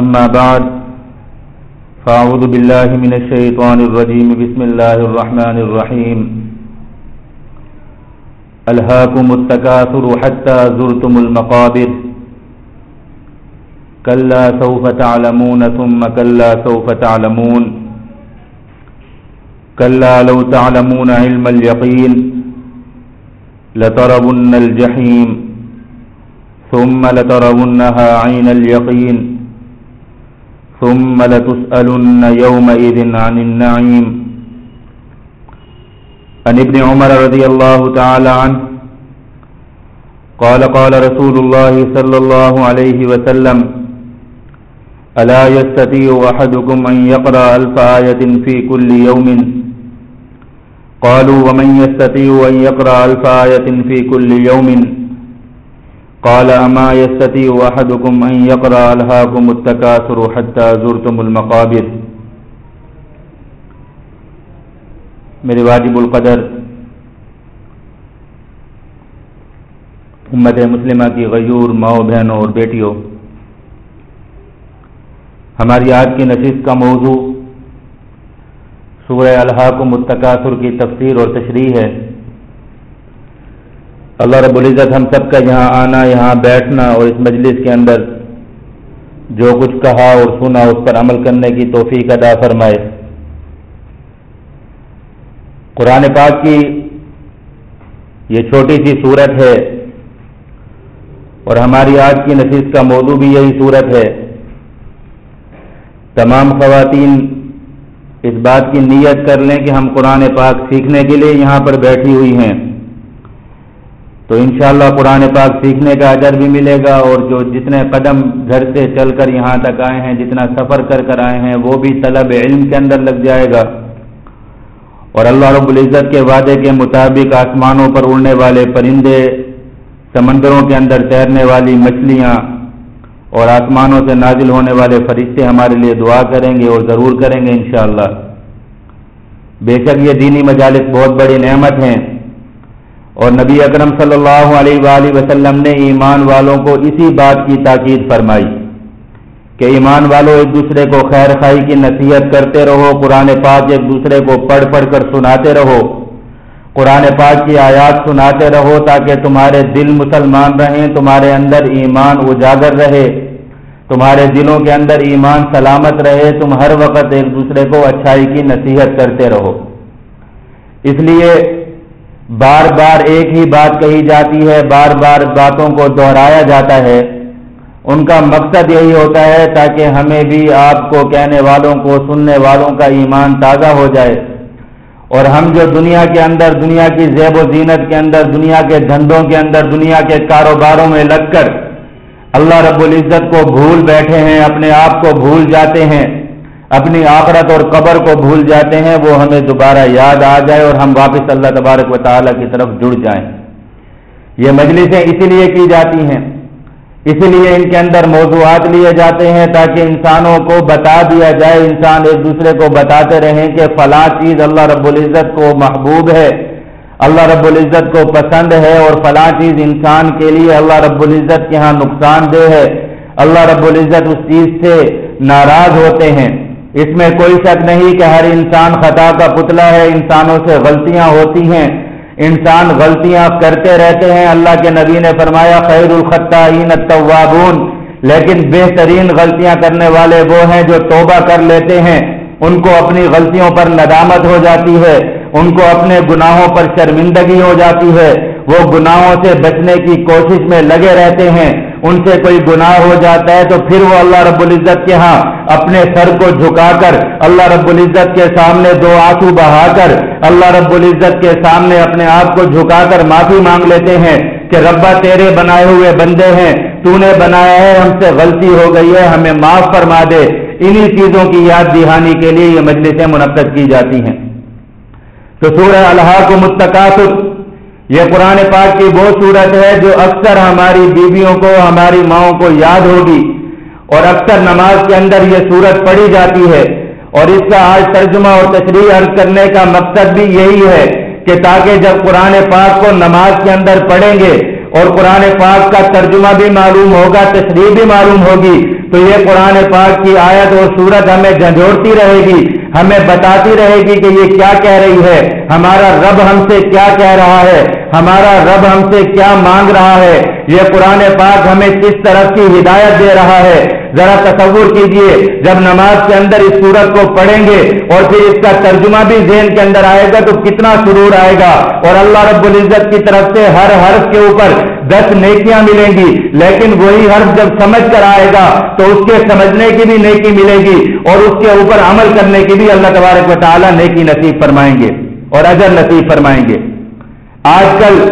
أما بعد فأعوذ بالله من الشيطان الرجيم. بسم الله الرحمن الرحيم. ألهاكم التكاثر حتى زرتم المقابر. كلا سوف تعلمون ثم كلا سوف تعلمون. كلا لو تعلمون علم اليقين لترون الجحيم ثم لترونها عين اليقين. ثم لتسألن يومئذ عن النعيم. عن ابن عمر رضي الله تعالى عنه، قال قال رسول الله صلى الله عليه وسلم، ألا يستطيع أحدكم أن يقرأ ألف آية في كل يوم؟ قالوا، ومن يستطيع أن يقرأ ألف آية في كل يوم؟ قال أما يستطيع أحدكم أن يقرأ ألهاكم التكاثر حتى زرتم المقابر؟ میرے واجب القدر امت مسلمہ کی غیور ماؤ بہنوں اور بیٹیوں، ہماری آج کی نشست کا موضوع سورہ الحاکم التکاثر کی تفسیر اور تشریح ہے۔ اللہ رب العزت ہم سب کا یہاں آنا، یہاں بیٹھنا اور اس مجلس کے اندر جو کچھ کہا اور سنا، اس پر عمل کرنے کی توفیق ادا فرمائے۔ قرآن پاک کی یہ چھوٹی سی صورت ہے اور ہماری آج کی نشست کا موضوع بھی یہی صورت ہے۔ تمام خواتین اس بات کی نیت کر لیں کہ ہم قرآن پاک سیکھنے کے لیے یہاں پر بیٹھی ہوئی ہیں۔ تو انشاءاللہ قرآن پاک سیکھنے کا اجر بھی ملے گا اور جو جتنے قدم گھر سے چل کر یہاں تک آئے ہیں، جتنا سفر کر کر آئے ہیں، وہ بھی طلب علم کے اندر لگ جائے گا۔ اور اللہ رب العزت کے وعدے کے مطابق آسمانوں پر اڑنے والے پرندے، سمندروں کے اندر تیرنے والی مچھلیاں اور آسمانوں سے نازل ہونے والے فرشتے ہمارے لیے دعا کریں گے اور ضرور کریں گے انشاءاللہ۔ بے شک یہ دینی مجالس بہت بڑی نعمت ہیں۔ اور نبی اکرم صلی اللہ علیہ وآلہ وسلم نے ایمان والوں کو اسی بات کی تاکید فرمائی کہ ایمان والوں ایک دوسرے کو خیر خائی کی نصیحت کرتے رہو، قرآن پاک ایک دوسرے کو پڑھ پڑھ کر سناتے رہو، قرآن پاک کی آیات سناتے رہو تاکہ تمہارے دل مسلمان رہیں، تمہارے اندر ایمان اجاگر رہے، تمہارے دلوں کے اندر ایمان سلامت رہے، تم ہر وقت ایک دوسرے کو اچھائی کی نصیحت کرتے رہو۔ اس لیے بار بار ایک ہی بات کہی جاتی ہے، بار بار باتوں کو دہرایا جاتا ہے۔ ان کا مقصد یہی ہوتا ہے تاکہ ہمیں بھی آپ کو کہنے والوں کو، سننے والوں کا ایمان تازہ ہو جائے۔ اور ہم جو دنیا کے اندر، دنیا کی زیب و زینت کے اندر، دنیا کے دھندوں کے اندر، دنیا کے کاروباروں میں لگ کر اللہ رب العزت کو بھول بیٹھے ہیں، اپنے آپ کو بھول جاتے ہیں۔ اپنی آخرت اور قبر کو بھول جاتے ہیں، وہ ہمیں دوبارہ یاد آ جائے اور ہم واپس اللہ تبارک و تعالیٰ کی طرف جڑ جائیں۔ یہ مجلسیں اسی لیے کی جاتی ہیں۔ اسی لیے ان کے اندر موضوعات لیے جاتے ہیں تاکہ انسانوں کو بتا دیا جائے۔ انسان ایک دوسرے کو بتاتے رہیں کہ فلاں چیز اللہ رب العزت کو محبوب ہے، اللہ رب العزت کو پسند ہے اور فلاں چیز انسان کے لیے اللہ رب العزت کے ہاں نقصان دہ ہے۔ اللہ رب العزت اس چیز سے ناراض ہوتے ہیں۔ اس میں کوئی شک نہیں کہ ہر انسان خطا کا پتلا ہے، انسانوں سے غلطیاں ہوتی ہیں۔ انسان غلطیاں کرتے رہتے ہیں۔ اللہ کے نبی نے فرمایا، خیر الخطین التوابون۔ لیکن بہترین غلطیاں کرنے والے وہ ہیں جو توبہ کر لیتے ہیں۔ ان کو اپنی غلطیوں پر ندامت ہو جاتی ہے۔ ان کو اپنے گناہوں پر شرمندگی ہو جاتی ہے۔ وہ گناہوں سے بچنے کی کوشش میں لگے رہتے ہیں۔ ان سے کوئی گناہ ہو جاتا ہے تو پھر وہ اللہ رب العزت کے ہاں اپنے سر کو جھکا کر اللہ رب العزت کے سامنے دو آنسو بہا کر اللہ رب العزت کے سامنے اپنے آپ کو جھکا کر معافی مانگ لیتے ہیں کہ ربا تیرے بنائے ہوئے بندے ہیں، تو نے بنایا ہے، ہم سے غلطی ہو گئی ہے، ہمیں معاف فرما دے۔ انہی چیزوں کی یاد دہانی کے لیے یہ مجلسیں منعقد کی جاتی ہیں۔ تو سورہ اللہ کو متقاصر یہ قرآن پاک کی وہ صورت ہے جو اکثر ہماری بیویوں کو، ہماری ماؤں کو یاد ہوگی۔ اور اکثر نماز کے اندر یہ صورت پڑھی جاتی ہے۔ اور اس کا آج ترجمہ اور تشریح عرض کرنے کا مقصد بھی یہی ہے کہ تاکہ جب قرآن پاک کو نماز کے اندر پڑھیں گے اور قرآن پاک کا ترجمہ بھی معلوم ہوگا، تشریح بھی معلوم ہوگی، تو یہ قرآن پاک کی آیت اور صورت ہمیں جھنجھوڑتی رہے گی۔ ہمیں بتاتی رہے گی کہ یہ کیا کہہ رہی ہے، ہمارا رب ہم سے کیا کہہ رہا ہے، ہمارا رب ہم سے کیا مانگ رہا ہے، یہ قرآن پاک ہمیں کس طرح کی ہدایت دے رہا ہے؟ ذرا تصور کیجیے، جب نماز کے اندر اس سورت کو پڑھیں گے اور پھر اس کا ترجمہ بھی ذہن کے اندر آئے گا تو کتنا سرور آئے گا۔ اور اللہ رب العزت کی طرف سے ہر حرف کے اوپر دس نیکیاں ملیں گی، لیکن وہی حرف جب سمجھ کر آئے گا تو اس کے سمجھنے کی بھی نیکی ملے گی اور اس کے اوپر عمل کرنے کی بھی اللہ تبارک و تعالیٰ نیکی نصیب فرمائیں گے اور اجر نصیب فرمائیں گے۔ آج کل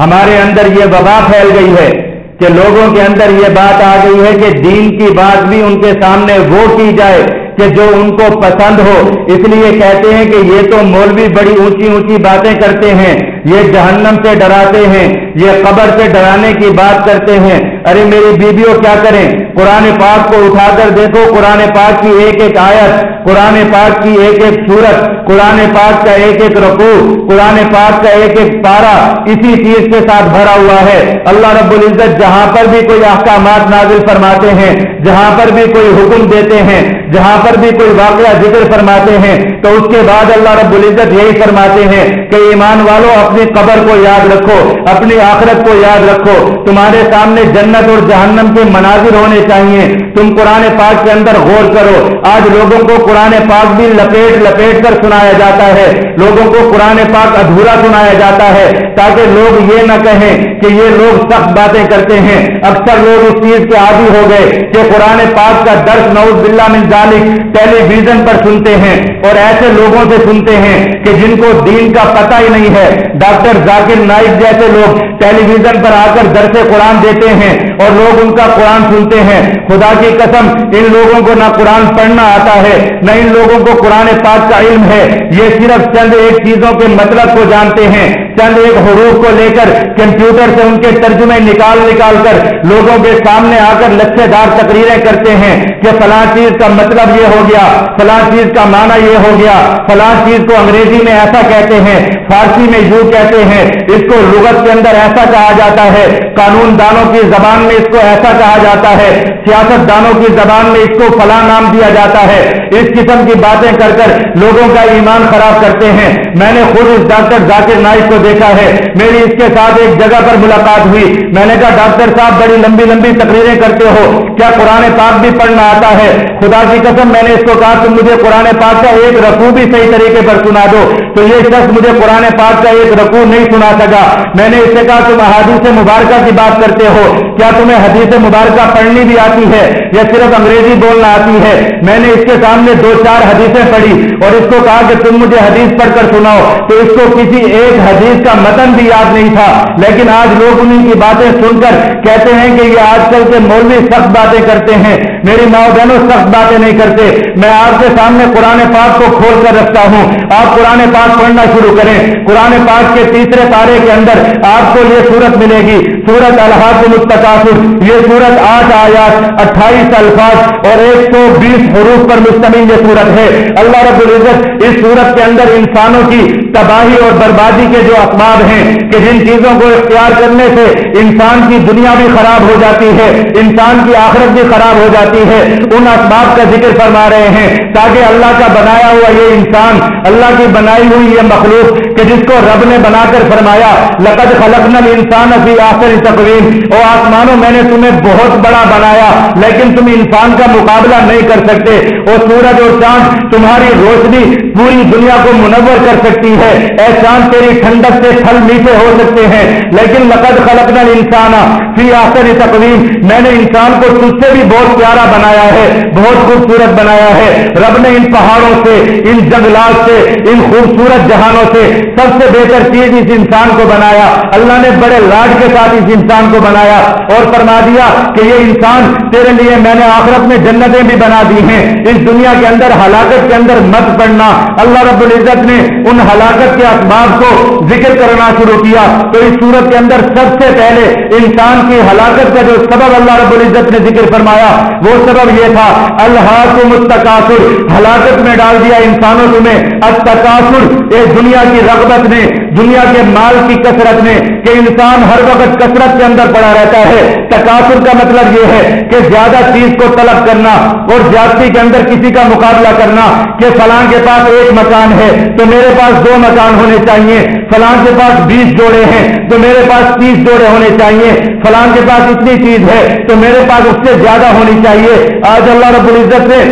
ہمارے اندر یہ وبا پھیل گئی ہے کہ لوگوں کے اندر یہ بات آ گئی ہے کہ دین کی بات بھی ان کے سامنے وہ کی جائے کہ جو ان کو پسند ہو۔ اس لیے کہتے ہیں کہ یہ تو مولوی بڑی اونچی اونچی باتیں کرتے ہیں، یہ جہنم سے ڈراتے ہیں، یہ قبر سے ڈرانے کی بات کرتے ہیں۔ ارے میری بیویوں کیا کریں؟ قرآن پاک کو اٹھا کر دیکھو، قرآن پاک کی ایک ایک آیت، قرآن پاک کی ایک ایک صورت قرآن پاک کا ایک ایک رقو قرآن پاک کا ایک ایک پارا اسی چیز کے ساتھ بھرا ہوا ہے۔ اللہ رب العزت جہاں پر بھی کوئی احکامات نازل فرماتے ہیں، جہاں پر بھی کوئی حکم دیتے ہیں، جہاں پر بھی کوئی واقعہ ذکر فرماتے ہیں تو اس کے بعد اللہ رب العزت یہی فرماتے ہیں کہ ایمان والوں اپنی قبر کو یاد رکھو، اپنی آخرت کو یاد رکھو۔ تمہارے سامنے جنت اور جہنم کے مناظر ہونے چاہیے۔ تم قرآن پاک کے اندر غور کرو۔ آج لوگوں کو قرآن پاک بھی لپیٹ لپیٹ کر سنایا جاتا ہے۔ لوگوں کو قرآن پاک ادھورا سنایا جاتا ہے تاکہ لوگ یہ نہ کہیں کہ یہ لوگ سخت باتیں کرتے ہیں۔ اکثر لوگ اس چیز کے عادی ہو گئے کہ قرآن پاک کا درس نوز بلّہ من ذالک ٹیلی ویژن پر سنتے ہیں اور ایسے لوگوں سے سنتے ہیں کہ جن کو دین کا پتہ ہی نہیں ہے۔ ڈاکٹر ذاکر نائک جیسے لوگ ٹیلی ویژن پر آ کر درس قرآن دیتے ہیں اور لوگ ان کا قرآن سنتے ہیں۔ خدا کی قسم، ان لوگوں کو نہ قرآن پڑھنا آتا ہے، نہ ان لوگوں کو قرآن پاک کا علم ہے۔ یہ صرف چند ایک چیزوں کے مطلب کو جانتے ہیں۔ چند ایک حروف کو لے کر کمپیوٹر سے ان کے ترجمے نکال نکال کر لوگوں کے سامنے آ کر لچھے دار تقریریں کرتے ہیں کہ فلاں چیز کا مطلب یہ ہو گیا، فلاں چیز کا معنی یہ ہو گیا، فلاں چیز کو انگریزی میں ایسا کہتے ہیں فارسی میں یوں کہتے ہیں، اس کو لغت کے اندر ایسا کہا جاتا ہے، قانون دانوں کی زبان میں اس کو ایسا کہا جاتا ہے، سیاست دانوں کی زبان میں اس کو فلاں نام دیا جاتا ہے۔ اس قسم کی باتیں کر کر لوگوں کا ایمان خراب کرتے ہیں۔ میں نے خود اس ڈاکٹر ذاکر نائک کو دیکھا ہے۔ میری اس کے ساتھ ایک جگہ پر ملاقات ہوئی۔ میں نے کہا، ڈاکٹر صاحب، بڑی لمبی لمبی تقریریں کرتے ہو۔ کیا قرآن پاک بھی پڑھنا آتا ہے؟ خدا کی قسم، میں نے اس کو کہا، تم مجھے قرآن پاک کا ایک رقو بھی صحیح طریقے پر سنا دو۔ تو یہ شخص مجھے قرآن پاک کا ایک رقو نہیں سنا سکا۔ میں نے اس سے کہا، تم احادیث مبارکہ کی بات کرتے ہو۔ کیا تمہیں حدیث مبارکہ پڑھنی بھی آتی ہے یا صرف انگریزی بولنا آتی ہے؟ میں نے اس کے سامنے دو چار حدیثیں پڑھی اور اس کو کہا کہ تم مجھے حدیث پڑھ کر سناؤ۔ تو اس کو کسی ایک حدیث کا متن بھی یاد نہیں تھا۔ لیکن آج لوگ انہیں کی باتیں سن کر کہتے ہیں کہ یہ آج کل کے مولوی سخت باتیں کرتے ہیں۔ میری ماں بہنوں سخت باتیں نہیں کرتے۔ میں آپ کے سامنے قرآن پاک کو کھول کر رکھتا ہوں۔ آپ قرآن پاک پڑھنا شروع کریں۔ قرآن پاک کے تیسرے تارے کے اندر آپ کو یہ صورت ملے گی۔ سورت الحاظ متقاصر یہ سورت آٹھ آیات، اٹھائیس الفاظ اور ایک سو بیس حروف پر مشتمل یہ سورت ہے۔ اللہ رب العزت اس سورت کے اندر انسانوں کی تباہی اور بربادی کے جو اسباب ہیں کہ جن چیزوں کو اختیار کرنے سے انسان کی دنیا بھی خراب ہو جاتی ہے، انسان کی آخرت بھی خراب ہو جاتی ہے۔ ان اسباب کا ذکر فرما رہے ہیں تاکہ اللہ کا بنایا ہوا یہ انسان، اللہ کی بنائی ہوئی یہ مخلوق کہ جس کو رب نے بنا کر فرمایا، لقد خلقنا الانسان فی احسن تقویم۔ او آسمانوں، میں نے تمہیں بہت بڑا بنایا، لیکن تم انسان کا مقابلہ نہیں کر سکتے۔ اور سورج اور چاند، تمہاری روشنی پوری دنیا کو منور کر سکتی ہے۔ اے چاند، تیری ٹھنڈک سے پھل میٹھے ہو سکتے ہیں، لیکن لقد خلقنا الانسان فی احسن تقویم۔ میں نے انسان کو تجھ سے بھی بہت پیارا بنایا ہے، بہت خوبصورت بنایا ہے۔ رب نے ان پہاڑوں سے، ان جنگلات سے، ان خوبصورت جہانوں سے سب سے بہتر چیز اس انسان کو بنایا۔ اللہ نے بڑے لاڈ کے ساتھ اس اس انسان کو بنایا اور فرما دیا کہ یہ انسان تیرے لیے میں نے آخرت میں جنتیں بھی بنا دی ہیں۔ اس دنیا کے اندر ہلاکت کے اندر مت پڑنا۔ اللہ رب العزت نے ان ہلاکت کے اسباب کو ذکر کرنا شروع کیا۔ تو اس صورت کے اندر سب سے پہلے انسان کی ہلاکت کا جو سبب اللہ رب العزت نے ذکر فرمایا، وہ سبب یہ تھا اللہ کو مستقاصر ہلاکت میں ڈال دیا انسانوں تمہیں۔ التقاصر اس دنیا کی رغبت نے۔ دنیا کے مال کی کثرت نے کہ انسان ہر وقت کثرت کے اندر پڑا رہتا ہے۔ تقاصر کا مطلب یہ ہے کہ زیادہ چیز کو طلب کرنا اور زیادتی کے اندر کسی کا مقابلہ کرنا کہ فلاں کے پاس ایک مکان ہے تو میرے پاس دو مکان ہونے چاہیے، فلاں کے پاس بیس جوڑے ہیں تو میرے پاس تیس جوڑے ہونے چاہیے، فلاں کے پاس اتنی چیز ہے تو میرے پاس اس سے زیادہ ہونی چاہیے۔ آج اللہ رب العزت نے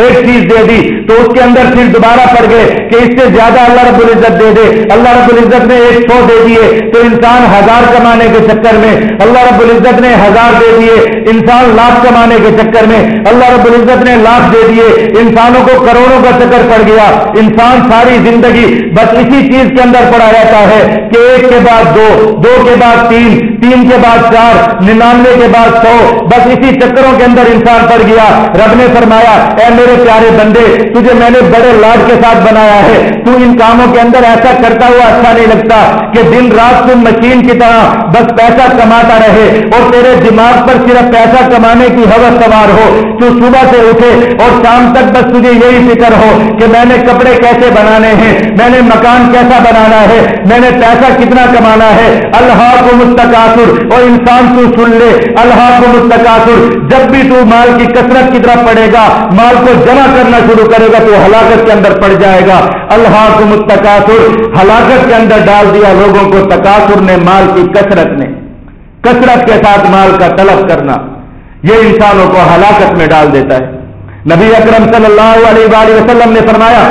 ایک چیز دے دی تو اس کے اندر پھر دوبارہ پڑ گئے کہ اس سے زیادہ اللہ رب العزت دے دے۔ اللہ رب العزت نے ایک سو دے دیے تو انسان ہزار کمانے کے چکر میں۔ اللہ رب العزت نے ہزار دے دیے، انسان لاکھ کمانے کے چکر میں۔ اللہ رب العزت نے لاکھ دے دیے، انسانوں کو کروڑوں کا چکر پڑ گیا۔ انسان ساری زندگی بس اسی چیز کے اندر پڑا رہتا ہے کہ ایک کے بعد دو دو کے بعد تین تین کے بعد چار، ننانوے کے بعد سو، بس اسی چکروں کے اندر انسان پڑ گیا۔ رب نے فرمایا، اے میرے پیارے بندے، تجھے میں نے بڑے لاڈ کے ساتھ بنایا ہے۔ تو ان کاموں کے اندر ایسا کرتا ہوا اچھا نہیں لگتا کہ دن رات تم مشین کی طرح بس پیسہ کماتا رہے اور تیرے دماغ پر صرف پیسہ کمانے کی حوث سوار ہو۔ تو صبح سے اٹھے اور شام تک بس تجھے یہی فکر ہو کہ میں نے کپڑے کیسے بنانے ہیں، میں نے مکان کیسا بنانا ہے، میں نے پیسہ کتنا کمانا ہے۔ اللہ کو مستقاصر اور انسان تو سن لے، اللہ کو مستقاصر جب بھی تو مال کی کثرت کی طرف پڑے گا، مال کو جمع کرنا شروع کرے گا تو ہلاکت کے اندر پڑ جائے گا۔ اللہ کو متقاصر ہلاکت کے اندر ڈال دیا لوگوں کو تقاصر نے مال کی کثرت نے۔ کثرت کے ساتھ مال کا طلب کرنا، یہ انسانوں کو ہلاکت میں ڈال دیتا ہے۔ نبی اکرم صلی اللہ علیہ وآلہ وسلم نے فرمایا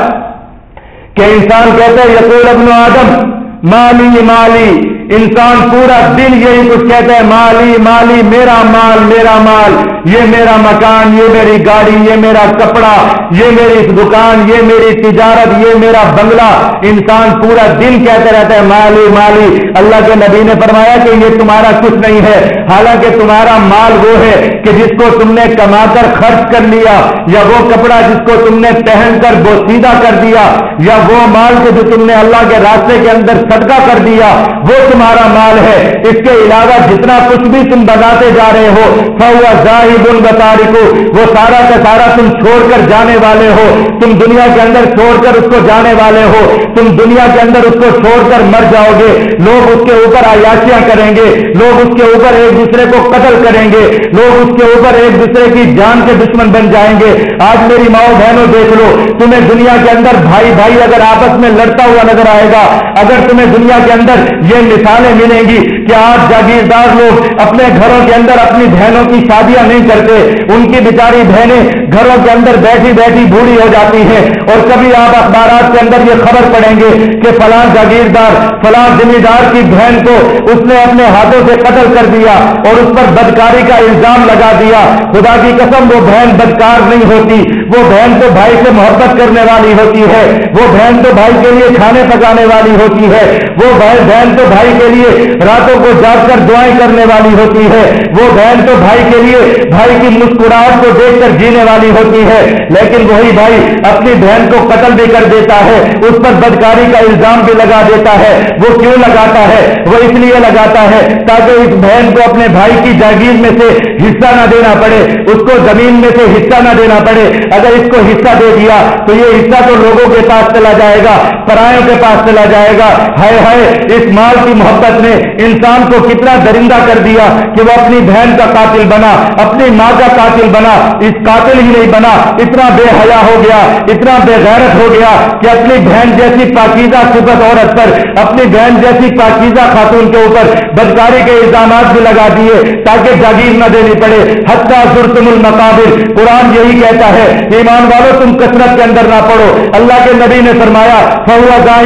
کہ انسان کہتے ہیں یقول ابن آدم، مالی مالی انسان پورا دن یہی کچھ کہتا ہے، مالی مالی، میرا مال میرا مال، یہ میرا مکان، یہ میری گاڑی، یہ میرا کپڑا، یہ میری دکان، یہ میری تجارت، یہ میرا بنگلہ۔ انسان پورا دن کہتے رہتا ہے، مالی مالی۔ اللہ کے نبی نے فرمایا کہ یہ تمہارا کچھ نہیں ہے۔ حالانکہ تمہارا مال وہ ہے کہ جس کو تم نے کما کر خرچ کر لیا، یا وہ کپڑا جس کو تم نے پہن کر بوسیدہ کر دیا، یا وہ مال کے جو تم نے اللہ کے راستے کے اندر صدقہ کر دیا، وہ تمہارا مال ہے، اس کے علاوہ جتنا کچھ بھی تم بتاتے جا رہے ہو فہو ظاہب الباری کو وہ سارا کا سارا تم چھوڑ کر جانے والے ہو۔ تم دنیا کے اندر چھوڑ کر اس کو جانے والے ہو۔ تم دنیا کے اندر اس کو چھوڑ کر مر جاؤ گے۔ لوگ اس کے اوپر عیاشیاں کریں گے۔ لوگ اس کے اوپر ایک دوسرے کو قتل کریں گے۔ لوگ اس کے اوپر ایک دوسرے کی جان کے دشمن بن جائیں گے۔ آج میری ماؤ بہنوں دیکھ لو، تمہیں دنیا کے اندر بھائی بھائی اگر آپس میں لڑتا ہوا نظر آئے گا، اگر تمہیں دنیا کے اندر یہ مثالیں ملیں گی کہ آج جاگیردار لوگ اپنے گھروں کے اندر اپنی بہنوں کی شادیاں نہیں کرتے، ان کی بیچاری بہنیں گھروں کے اندر بیٹھی بیٹھی بوڑھی ہو جاتی ہیں اور کبھی آپ اخبارات کے اندر یہ خبر پڑیں گے کہ فلاں جاگیردار، فلاں ذمہ دار کی بہن کو اس نے اپنے ہاتھوں سے قتل کر دیا اور اس پر بدکاری کا الزام لگا دیا۔ خدا کی قسم، وہ بہن بدکار نہیں ہوتی۔ وہ بہن تو بھائی سے محبت کرنے والی ہوتی ہے۔ وہ بہن تو بھائی کے لیے کھانے پکانے والی ہوتی ہے۔ وہ بہن تو بھائی کے لیے راتوں کو جاگ کر دعائیں کرنے والی ہوتی ہے۔ وہ بہن تو بھائی کے لیے بھائی کی مسکراہٹ کو دیکھ کر جینے والی ہوتی ہے۔ لیکن وہی بھائی اپنی بہن کو قتل بھی کر دیتا ہے، اس پر بدکاری کا الزام بھی لگا دیتا ہے۔ وہ کیوں لگاتا ہے؟ وہ اس لیے لگاتا ہے تاکہ اس بہن کو اپنے بھائی کی جاگیر میں سے حصہ نہ دینا پڑے، اس کو زمین میں سے حصہ نہ دینا پڑے۔ اگر اس کو حصہ دے دیا تو یہ حصہ تو لوگوں کے پاس چلا جائے گا پرائے کے پاس چلا جائے گا۔ ہائے ہائے، اس مال کی محبت نے انسان کو کتنا درندہ کر دیا کہ وہ اپنی بہن کا قاتل بنا، اپنی ماں کا قاتل بنا۔ اس قاتل ہی نہیں بنا، اتنا بے حیا ہو گیا، اتنا بے غیرت ہو گیا کہ اپنی بہن جیسی پاکیزہ صفت عورت پر، اپنی بہن جیسی پاکیزہ خاتون کے اوپر بدکاری کے الزامات بھی لگا دیے تاکہ جاگیر نہ دینی پڑے۔ حتیٰ سرتم المقابر، قرآن یہی کہتا ہے، ایمان والو، تم کثرت کے اندر نہ پڑو۔ اللہ کے نبی نے فرمایا، فہوا ظاہر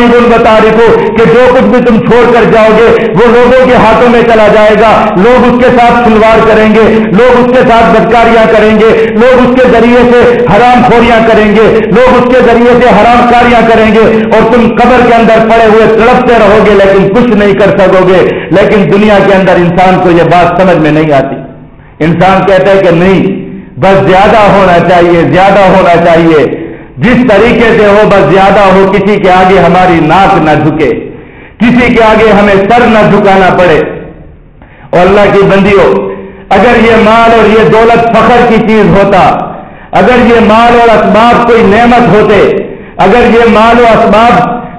کہ جو کچھ بھی تم چھوڑ کر جاؤ گے، وہ لوگوں کے ہاتھوں میں چلا جائے گا۔ لوگ اس کے ساتھ کھلواڑ کریں گے، لوگ اس کے ساتھ بدکاریاں کریں گے، لوگ اس کے ذریعے سے حرام خوریاں کریں گے، لوگ اس کے ذریعے سے حرام کاریاں کریں گے اور تم قبر کے اندر پڑے ہوئے تڑپتے رہو گے، لیکن کچھ نہیں کر سکو گے۔ لیکن دنیا کے اندر انسان کو یہ بات سمجھ میں نہیں آتی۔ انسان کہتا ہے کہ نہیں، بس زیادہ ہونا چاہیے، زیادہ ہونا چاہیے۔ جس طریقے سے ہو، بس زیادہ ہو، کسی کے آگے ہماری ناک نہ جھکے۔ کسی کے آگے ہمیں سر نہ جھکانا پڑے۔ اور اللہ کی بندی ہو اگر یہ مال اور یہ دولت فخر کی چیز ہوتا اگر یہ مال اور اسباب کوئی نعمت ہوتے، اگر یہ مال و اسباب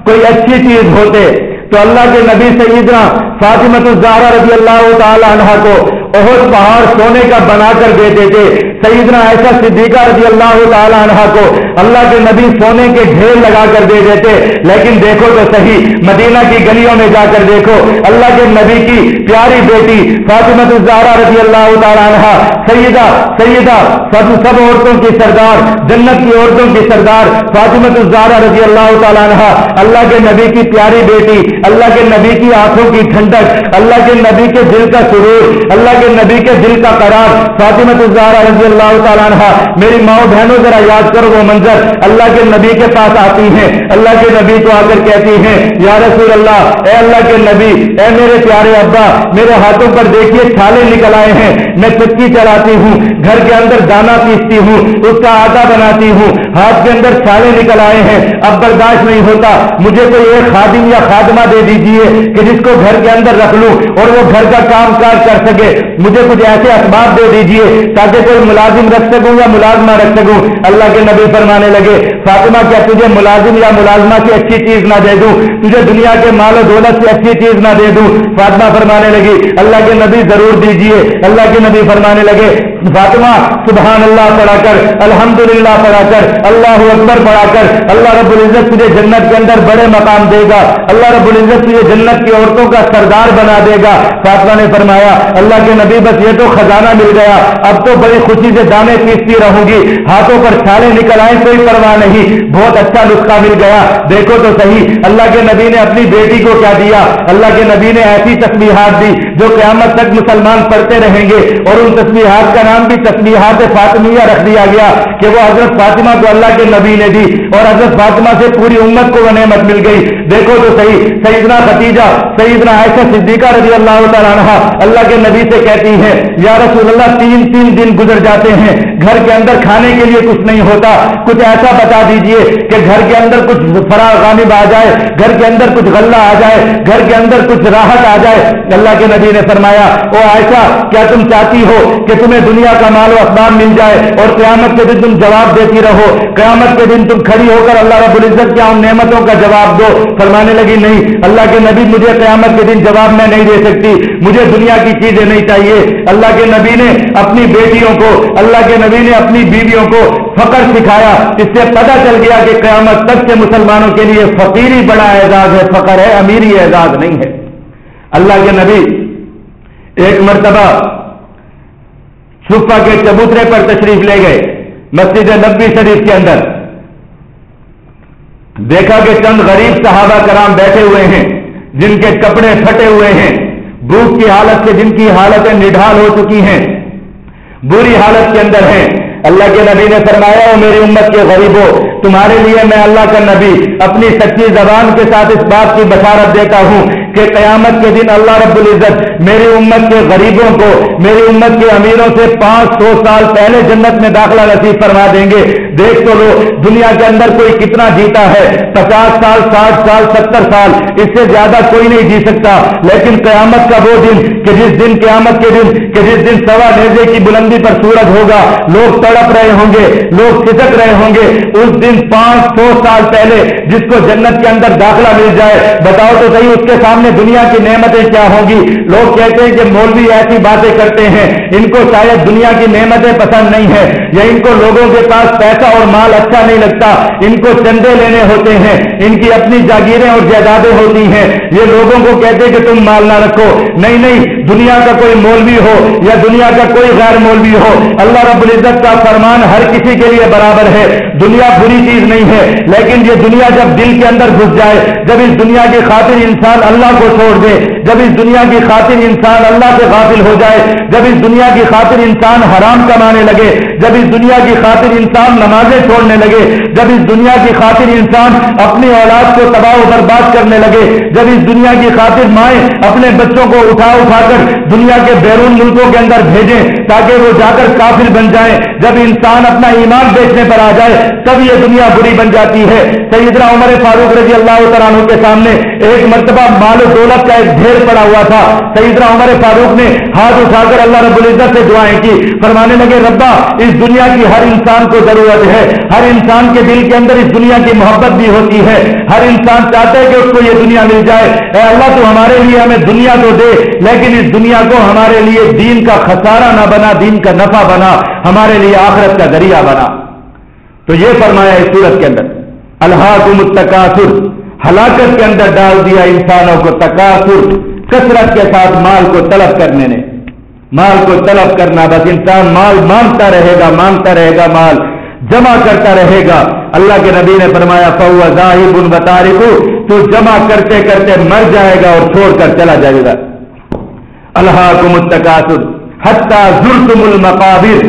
کوئی اچھی چیز ہوتے، تو اللہ کے نبی سیدنا فاطمت الزہرا رضی اللہ تعالی عنہ کو بہت پہاڑ سونے کا بنا کر دیتے تھے۔ سیدنا ایسا صدیقہ رضی اللہ تعالی عنہ کو اللہ کے نبی سونے کے ڈھیر لگا کر دے دیتے۔ لیکن دیکھو تو صحیح، مدینہ کی گلیوں میں جا کر دیکھو۔ اللہ کے نبی کی پیاری بیٹی فاطمت الزہرا رضی اللہ تعالی عنہ، سیدہ سیدہ، سب سب عورتوں کی سردار، جنت کی عورتوں کی سردار فاطمت الزہرا رضی اللہ تعالی عنہ۔ اللہ کے نبی کی پیاری بیٹی، اللہ کے نبی کی آنکھوں کی ٹھنڈک، اللہ کے نبی کے دل کا سرور، اللہ کے نبی کے دل کا قرار فاطمت الزہرا رضی اللہ تعالیٰ عنہ، میری ماؤں بہنوں ذرا یاد کرو وہ منظر، اللہ کے نبی کے پاس آتی ہیں، اللہ کے نبی کو آ کر کہتی ہیں، یا رسول اللہ، اے اللہ کے نبی، اے میرے پیارے ابا، میرے ہاتھوں پر دیکھیے چھالے نکل آئے ہیں، میں چکی چلاتی ہوں، گھر کے اندر دانا پیستی ہوں، اس کا آٹا بناتی ہوں، ہاتھ کے اندر چھالے نکل آئے ہیں، اب برداشت نہیں ہوتا، مجھے کوئی ایک خادم یا خادمہ دے دیجیے کہ جس کو گھر کے اندر رکھ لوں اور وہ گھر کا کام کاج کر سکے۔ مجھے کچھ ایسے اسباب دے دیجیے تاکہ کوئی ملازم رکھ سکوں یا ملازمہ رکھ سکوں۔ اللہ کے نبی فرمانے لگے، فاطمہ کیا تجھے ملازم یا ملازمہ کی اچھی چیز نہ دے دوں؟ تجھے دنیا کے مال و دولت سے اچھی چیز نہ دے دوں؟ فاطمہ فرمانے لگی اللہ کے نبی ضرور دیجیے۔ اللہ کے نبی فرمانے لگے فاطمہ سبحان اللہ پڑھا کر الحمد للہ پڑھا کر، اللہ اکبر پڑھا کر، اللہ رب العزت تجھے جنت کے اندر بڑے مقام دے گا، اللہ رب العزت تجھے جنت کی عورتوں کا سردار بنا دے گا۔ فاطمہ نے فرمایا، اللہ کے نبی بس یہ تو خزانہ مل گیا، اب تو بڑی خوشی سے دانے پیستی رہوں گی، ہاتھوں پر چھالے نکل آئے کوئی پرواہ نہیں، بہت اچھا نسخہ مل گیا۔ دیکھو تو صحیح، اللہ کے نبی نے اپنی بیٹی کو کیا دیا؟ اللہ کے نبی نے ایسی تصویرات دی جو قیامت تک مسلمان پڑھتے رہیں گے اور ان تصویرات کا نام نام بھی تصویرات فاطمیہ رکھ دیا گیا کہ وہ حضرت فاطمہ کو اللہ کے نبی نے دی اور حضرت فاطمہ سے پوری امت کو وہ نعمت مل گئی۔ دیکھو تو صحیح، سیدنا ختیجہ سیدنا ایسا صدیقہ رضی اللہ تعالیٰ عنہ اللہ کے نبی سے کہتی ہے یا رسول اللہ، تین تین دن گزر جاتے ہیں۔ گھر کے اندر کھانے کے لیے کچھ نہیں ہوتا۔ کچھ ایسا بتا دیجیے کہ گھر کے اندر کچھ فراغ غالب آ جائے، گھر کے اندر کچھ غلہ آ جائے، گھر کے اندر کچھ راحت آ جائے۔ اللہ کے نبی نے فرمایا، او ایسا کیا تم چاہتی ہو کہ تمہیں دنیا دنیا کا مال و اخبار مل جائے اور قیامت کے دن تم جواب دیتی رہو، قیامت کے دن تم کھڑی ہو کر اللہ رب العزت کیا ان نعمتوں کا جواب دو؟ فرمانے لگی، نہیں، اللہ کے نبی مجھے قیامت کے دن جواب میں نہیں دے سکتی، مجھے دنیا کی چیزیں نہیں چاہیے۔ اللہ کے نبی نے اپنی بیٹیوں کو، اللہ کے نبی نے اپنی بیویوں کو فخر سکھایا۔ اس سے پتہ چل گیا کہ قیامت تک کے مسلمانوں کے لیے فقیری بڑا اعزاز ہے فخر ہے، امیری اعزاز نہیں ہے۔ اللہ کے نبی ایک مرتبہ صفا کے چبوترے پر تشریف لے گئے، مسجد نبی شریف کے اندر۔ دیکھا کہ چند غریب صحابہ کرام بیٹھے ہوئے ہیں، جن کے کپڑے پھٹے ہوئے ہیں۔ بھوک کی حالت سے جن کی حالتیں نڈھال ہو چکی ہیں۔ بری حالت کے اندر ہیں۔ اللہ کے نبی نے فرمایا ہو میری امت کے غریبوں، تمہارے لیے میں اللہ کا نبی اپنی سچی زبان کے ساتھ اس بات کی بشارت دیتا ہوں کہ قیامت کے دن اللہ رب العزت میری امت کے غریبوں کو، میری امت کے امیروں سے پانچ سو سال پہلے جنت میں داخلہ نصیب فرما دیں گے۔ دیکھ تو لو، دنیا کے اندر کوئی کتنا جیتا ہے۔ پچاس سال، ساٹھ سال، ستر سال، اس سے زیادہ کوئی نہیں جی سکتا۔ لیکن قیامت کا وہ دن کہ جس دن قیامت کے دن کہ جس دن سوا نیزے کی بلندی پر سورج ہوگا، لوگ تڑپ رہے ہوں گے، لوگ کھسک رہے ہوں گے۔ اس دن پانچ سو سال پہلے جس کو جنت کے اندر داخلہ مل جائے، بتاؤ تو صحیح اس کے سامنے سامنے دنیا کی نعمتیں کیا ہوں گی؟ لوگ کہتے ہیں کہ مولوی ایسی باتیں کرتے ہیں، ان کو شاید دنیا کی نعمتیں پسند نہیں ہے یا ان کو لوگوں کے پاس پیسہ اور مال اچھا نہیں لگتا، ان کو چندے لینے ہوتے ہیں، ان کی اپنی جاگیریں اور جائیدادیں ہوتی ہیں۔ یہ لوگوں کو کہتے ہیں کہ تم مال نہ رکھو۔ نہیں نہیں دنیا کا کوئی مولوی ہو یا دنیا کا کوئی غیر مولوی ہو، اللہ رب العزت کا فرمان ہر کسی کے لیے برابر ہے۔ دنیا بری چیز نہیں ہے، لیکن یہ دنیا جب دل کے اندر گھس جائے، جب اس دنیا کی خاطر انسان اللہ کو چھوڑ دے، جب اس دنیا کی خاطر انسان اللہ سے غافل ہو جائے، جب اس دنیا کی خاطر انسان حرام کمانے لگے جب اس دنیا کی خاطر انسان نمازیں چھوڑنے لگے، جب اس دنیا کی خاطر انسان اپنی اولاد کو تباہ و برباد کرنے لگے، جب اس دنیا کی خاطر مائیں اپنے بچوں کو اٹھا اٹھا کر دنیا کے بیرون ملکوں کے اندر بھیجیں تاکہ وہ جا کر کافر بن جائیں۔ جب انسان اپنا ایمان بیچنے پر آ جائے، تب یہ دنیا بری بن جاتی ہے۔ سیدنا عمر فاروق رضی اللہ عنہ کے سامنے ایک مرتبہ مال و دولت کا ایک ڈھیر پڑا ہوا تھا۔ سیدنا عمر فاروق نے ہاتھ اٹھا کر اللہ رب العزت سے دعائیں کی۔ فرمانے لگے، ربا، اس اس دنیا کی ہر انسان کو ضرورت ہے۔ ہر انسان کے دل کے اندر اس دنیا کی محبت بھی ہوتی ہے۔ ہر انسان چاہتا ہے کہ اس کو یہ دنیا مل جائے۔ اے اللہ، تو ہمارے لیے ہمیں دنیا تو دے، لیکن اس دنیا کو ہمارے لیے دین کا خسارہ نہ بنا، دین کا نفع بنا، ہمارے لیے آخرت کا ذریعہ بنا۔ تو یہ فرمایا اس صورت کے اندر اللہ کو متقاصر ہلاکت کے اندر ڈال دیا انسانوں کو تقاصر کثرت کے ساتھ مال کو طلب کرنے نے۔ مال کو طلب کرنا، بس انسان مال مانگتا رہے گا، مانگتا رہے گا مال، جمع کرتا رہے گا۔ اللہ کے نبی نے فرمایا فو ظاہر ان تو جمع کرتے کرتے مر جائے گا اور چھوڑ کر چلا جائے گا۔ اللہ کو متقاصر حتیٰ ظلم المقابر۔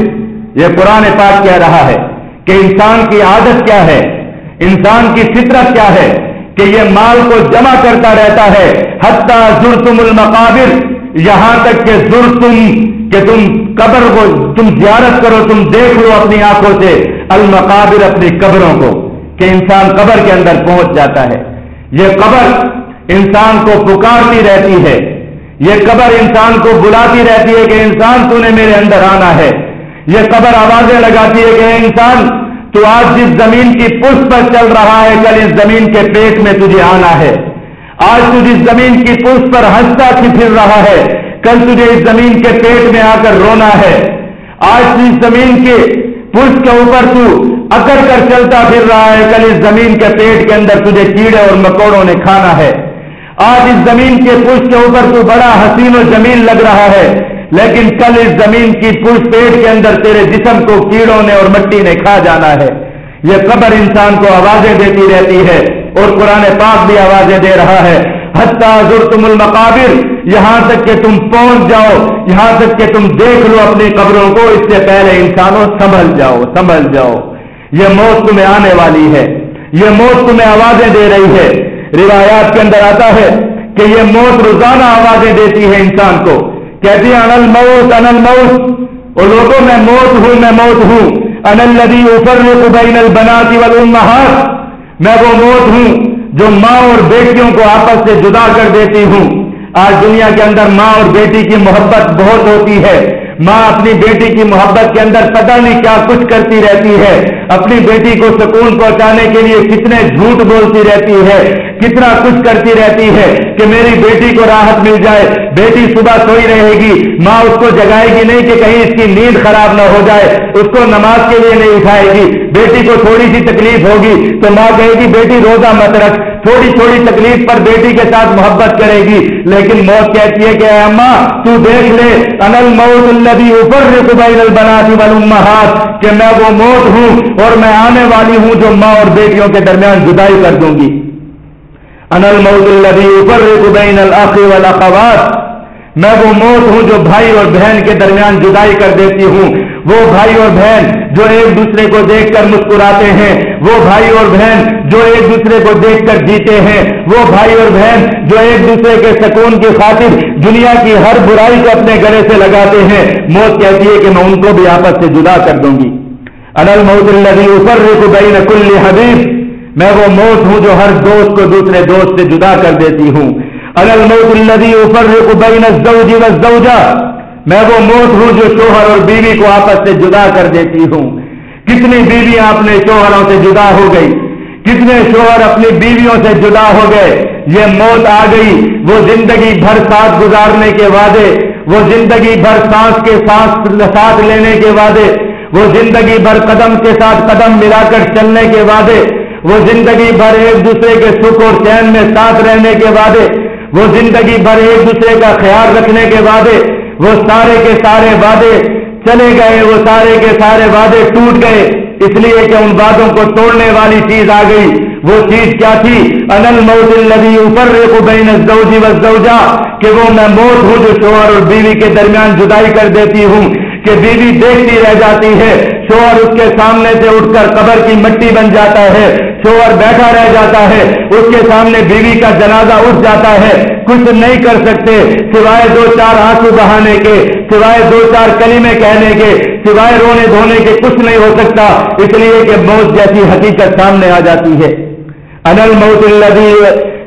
یہ قرآن پاک کہہ رہا ہے کہ انسان کی عادت کیا ہے؟ انسان کی فطرت کیا ہے؟ کہ یہ مال کو جمع کرتا رہتا ہے۔ حتیٰ ظلم المقابر یہاں تک کہ ظلم کہ تم قبر کو تم زیارت کرو، تم دیکھ لو اپنی آنکھوں سے المقابر اپنی قبروں کو کہ انسان قبر کے اندر پہنچ جاتا ہے۔ یہ قبر انسان کو پکارتی رہتی ہے۔ یہ قبر انسان کو بلاتی رہتی ہے کہ انسان تو نے میرے اندر آنا ہے۔ یہ قبر آوازیں لگاتی ہے کہ انسان، تو آج جس زمین کی پشت پر چل رہا ہے، کل اس زمین کے پیٹ میں تجھے آنا ہے۔ آج تو جس زمین کی پشت پر ہنستا پھر رہا ہے، کل تجھے اس زمین کے پیٹ میں آ کر رونا ہے۔ آج جس زمین کے پشت کے اوپر تو اکڑ کر چلتا پھر رہا ہے، کل اس زمین کے پیٹ کے اندر تجھے کیڑے اور مکوڑوں نے کھانا ہے۔ آج اس زمین کے پوچھ کے اوپر تو بڑا حسین و جمیل لگ رہا ہے، لیکن کل اس زمین کی پوچھ پیٹ کے اندر تیرے جسم کو کیڑوں نے اور مٹی نے کھا جانا ہے۔ یہ قبر انسان کو آوازیں دیتی رہتی ہے اور قرآن پاک بھی آوازیں دے رہا ہے۔ حتیٰ تم المقابر، یہاں تک کہ تم پہنچ جاؤ، یہاں تک کہ تم دیکھ لو اپنی قبروں کو، اس سے پہلے انسانوں سنبھل جاؤ سنبھل جاؤ۔ یہ موت تمہیں آنے والی ہے۔ یہ موت تمہیں آوازیں دے رہی ہے۔ روایات کے اندر آتا ہے کہ یہ موت روزانہ آوازیں دیتی ہے انسان کو۔ کہتی ہے انل موت انل موت۔ اور لوگوں میں موت ہوں، میں موت ہوں۔ انل ندی اوپر بین البنات والامہات میں وہ موت ہوں جو ماں اور بیٹیوں کو آپس سے جدا کر دیتی ہوں۔ آج دنیا کے اندر ماں اور بیٹی کی محبت بہت ہوتی ہے۔ ماں اپنی بیٹی کی محبت کے اندر پتہ نہیں کیا کچھ کرتی رہتی ہے۔ اپنی بیٹی کو سکون پہنچانے کے لیے کتنے جھوٹ بولتی رہتی ہے۔ کتنا کچھ کرتی رہتی ہے کہ میری بیٹی کو راحت مل جائے۔ بیٹی صبح سوئی رہے گی۔ ماں اس کو جگائے گی نہیں کہ کہیں اس کی نیند خراب نہ ہو جائے۔ اس کو نماز کے لیے نہیں اٹھائے گی۔ بیٹی کو تھوڑی سی تکلیف ہوگی تو ماں کہے گی، بیٹی روزہ مت رکھ۔ تھوڑی تھوڑی تکلیف پر بیٹی کے ساتھ محبت کرے گی۔ لیکن موت کہتی ہے کہ اے اماں، تو دیکھ لے، انل موت النبی اوپر بنا تھی کہ میں وہ موت ہوں اور میں آنے والی ہوں جو ماں اور بیٹیوں کے درمیان جدائی کر دوں گی۔ انل موت النبی اوپر بین الاخ والاخوات میں وہ موت ہوں جو بھائی اور بہن کے درمیان جدائی کر دیتی ہوں۔ وہ بھائی اور بہن جو ایک دوسرے کو دیکھ کر مسکراتے ہیں۔ وہ بھائی اور بہن جو ایک دوسرے کو دیکھ کر جیتے ہیں۔ وہ بھائی اور بہن جو ایک دوسرے کے سکون کی خاطر دنیا کی ہر برائی کو اپنے گلے سے لگاتے ہیں۔ موت کہتی ہے کہ میں ان کو بھی آپس سے جدا کر دوں گی۔ انل محت النبی اوپر بین کل حبیب میں وہ موت ہوں جو ہر دوست کو دوسرے دوست سے جدا کر دیتی ہوں۔ انل موت النبی اوپر الزوج والزوجہ۔ میں وہ موت ہوں جو شوہر اور بیوی کو آپس سے جدا کر دیتی ہوں۔ کتنی بیویاں اپنے شوہروں سے جدا ہو گئی؟ کتنے شوہر اپنی بیویوں سے جدا ہو گئے؟ یہ موت آ گئی۔ وہ زندگی بھر ساتھ گزارنے کے وعدے، وہ زندگی بھر سانس کے سانس ساتھ لینے کے وعدے، وہ زندگی بھر قدم کے ساتھ قدم ملا کر چلنے کے وعدے، وہ زندگی بھر ایک دوسرے کے سکھ اور چین میں ساتھ رہنے کے وعدے وہ زندگی بھر ایک دوسرے کا خیال رکھنے کے وعدے، وہ سارے کے سارے وعدے چلے گئے، وہ سارے کے سارے وعدے ٹوٹ گئے۔ اس لیے کہ ان وعدوں کو توڑنے والی چیز آ گئی۔ وہ چیز کیا تھی؟ انل موت النبی اوپر بین الزوجی والزوجہ، کہ وہ میں موت ہوں جو شوہر اور بیوی کے درمیان جدائی کر دیتی ہوں، کہ بیوی دیکھتی رہ جاتی ہے، شوہر اس کے سامنے سے اٹھ کر قبر کی مٹی بن جاتا ہے۔ شوہر بیٹھا رہ جاتا ہے، اس کے سامنے بیوی کا جنازہ اٹھ جاتا ہے۔ کچھ نہیں کر سکتے، سوائے دو چار آنسو بہانے کے، سوائے دو چار کلیمے کہنے کے، سوائے رونے دھونے کے کچھ نہیں ہو سکتا۔ اس لیے کہ موت جیسی حقیقت سامنے آ جاتی ہے۔ انل موت الدی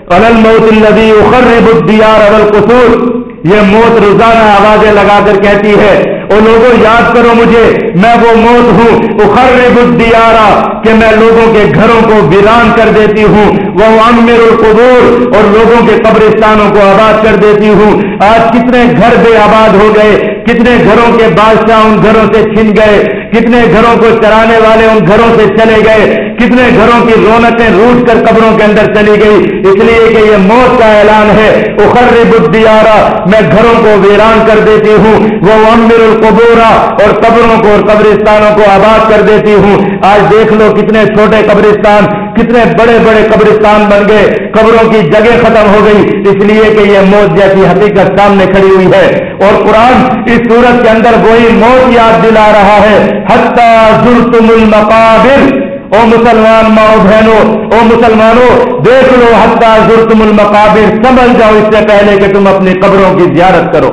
انل موت الدی اخرب الدیار اول قصور یہ موت روزانہ آوازیں لگا کر کہتی ہے۔ او لوگوں یاد کرو مجھے، میں وہ موت ہوں اخرب الدیارہ کہ میں لوگوں کے گھروں کو ویران کر دیتی ہوں۔ وہ امیر القبور، اور لوگوں کے قبرستانوں کو آباد کر دیتی ہوں۔ آج کتنے گھر بے آباد ہو گئے کتنے گھروں کے بادشاہ ان گھروں سے چھن گئے؟ کتنے گھروں کو چرانے والے ان گھروں سے چلے گئے؟ کتنے گھروں کی رونقیں روٹ کر قبروں کے اندر چلی گئی؟ اس لیے کہ یہ موت کا اعلان ہے۔ اخر بدیارہ میں گھروں کو ویران کر دیتی ہوں۔ وہ امیر القبورا اور قبروں کو اور قبرستانوں کو آباد کر دیتی ہوں۔ آج دیکھ لو کتنے چھوٹے قبرستان کتنے بڑے بڑے قبرستان بن گئے، قبروں کی جگہ ختم ہو گئی، اس لیے کہ یہ موت جیسی حقیقت سامنے کھڑی ہوئی ہے۔ اور قرآن اس صورت کے اندر وہی موت یاد دلا رہا ہے۔ المقابر۔ او مسلمان ماؤ بہنوں، او مسلمانوں، دیکھ لو حتہ ظلم المقابر۔ سمجھ جاؤ اس سے پہلے کہ تم اپنی قبروں کی زیارت کرو۔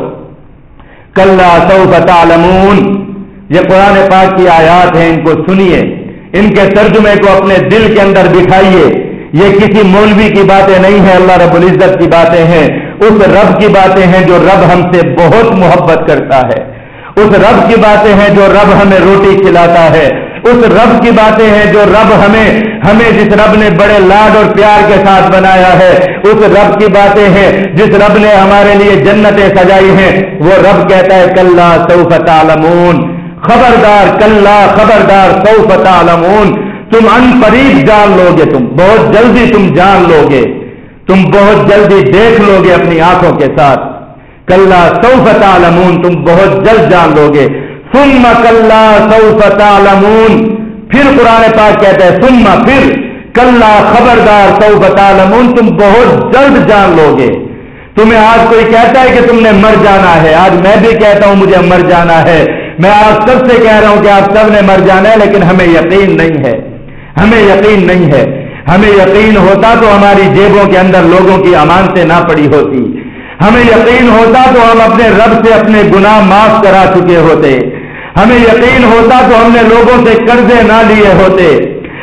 کل سوف تعلمون۔ یہ قرآن پاک کی آیات ہیں، ان کو سنیے۔ ان کے ترجمے کو اپنے دل کے اندر بٹھائیے۔ یہ کسی مولوی کی باتیں نہیں ہیں، اللہ رب العزت کی باتیں ہیں۔ اس رب کی باتیں ہیں جو رب ہم سے بہت محبت کرتا ہے۔ اس رب کی باتیں ہیں جو رب ہمیں روٹی کھلاتا ہے۔ اس رب کی باتیں ہیں جو رب ہمیں ہمیں جس رب نے بڑے لاڈ اور پیار کے ساتھ بنایا ہے، اس رب کی باتیں ہیں۔ جس رب نے ہمارے لیے جنتیں سجائی ہیں، وہ رب کہتا ہے کل سوف تعلمون۔ خبردار کل خبردار، سوف تعلمون۔ تم ان قریب جان لو گے تم، بہت جلدی تم جان لو گے تم بہت جلدی دیکھ لو گے اپنی آنکھوں کے ساتھ۔ کل سوف تعلمون، تم بہت جلد جان لو گے سم کل سوف تعلمون۔ پھر قرآن پاک کہتا ہے سم پھر۔ کل خبردار، سوف تعلمون۔ تم بہت جلد جان لو گے تمہیں آج کوئی کہتا ہے کہ تم نے مر جانا ہے۔ آج میں بھی کہتا ہوں، مجھے مر جانا ہے۔ میں آپ سب سے کہہ رہا ہوں کہ آپ سب نے مر جانا ہے، لیکن ہمیں یقین نہیں ہے۔ ہمیں یقین نہیں ہے۔ ہمیں یقین ہوتا تو ہماری جیبوں کے اندر لوگوں کی امانتیں نہ پڑی ہوتی۔ ہمیں یقین ہوتا تو ہم اپنے رب سے اپنے گناہ معاف کرا چکے ہوتے۔ ہمیں یقین ہوتا تو ہم نے لوگوں سے قرضے نہ لیے ہوتے۔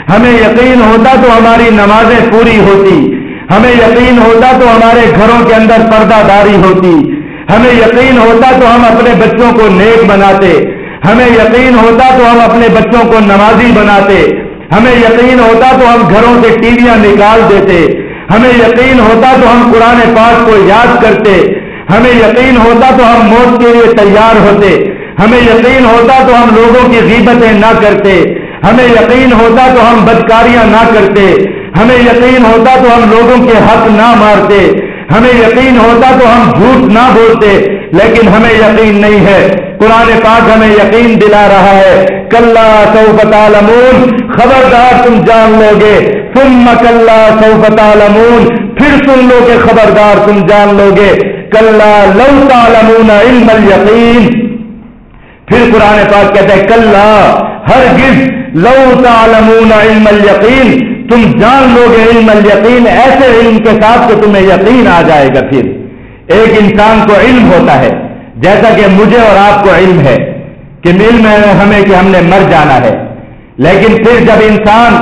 ہمیں یقین ہوتا تو ہماری نمازیں پوری ہوتی۔ ہمیں یقین ہوتا تو ہمارے گھروں کے اندر پردہ داری ہوتی۔ ہمیں یقین ہوتا تو ہم اپنے بچوں کو نیک بناتے۔ ہمیں یقین ہوتا تو ہم اپنے بچوں کو نمازی بناتے۔ ہمیں یقین ہوتا تو ہم گھروں سے ٹیویاں نکال دیتے۔ ہمیں یقین ہوتا تو ہم قرآن پاک کو یاد کرتے۔ ہمیں یقین ہوتا تو ہم موت کے لیے تیار ہوتے۔ ہمیں یقین ہوتا تو ہم لوگوں کی غیبتیں نہ کرتے۔ ہمیں یقین ہوتا تو ہم بدکاریاں نہ کرتے۔ ہمیں یقین ہوتا تو ہم لوگوں کے حق نہ مارتے۔ ہمیں یقین ہوتا تو ہم جھوٹ نہ بولتے، لیکن ہمیں یقین نہیں ہے۔ قرآن پاک ہمیں یقین دلا رہا ہے۔ کل سوف تعلمون، خبردار تم جان لو گے۔ ثم کل سوف تعلمون، پھر سن لو گے، خبردار تم جان لو گے۔ کل لو تعلمون علم الیقین۔ پھر قرآن پاک کہتے ہیں کل ہر گز لو تعلمون علم الیقین۔ تم جان لو گے علم الیقین، ایسے علم کے ساتھ کہ تمہیں یقین آ جائے گا پھر۔ ایک انسان کو علم ہوتا ہے، جیسا کہ مجھے اور آپ کو علم ہے کہ مل میں ہمیں کہ ہم نے مر جانا ہے۔ لیکن پھر جب انسان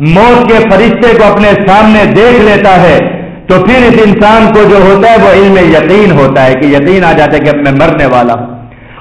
موت کے فرشتے کو اپنے سامنے دیکھ لیتا ہے، تو پھر اس انسان کو جو ہوتا ہے وہ علم یقین ہوتا ہے کہ یقین آ جاتا ہے کہ اب میں مرنے والا ہوں۔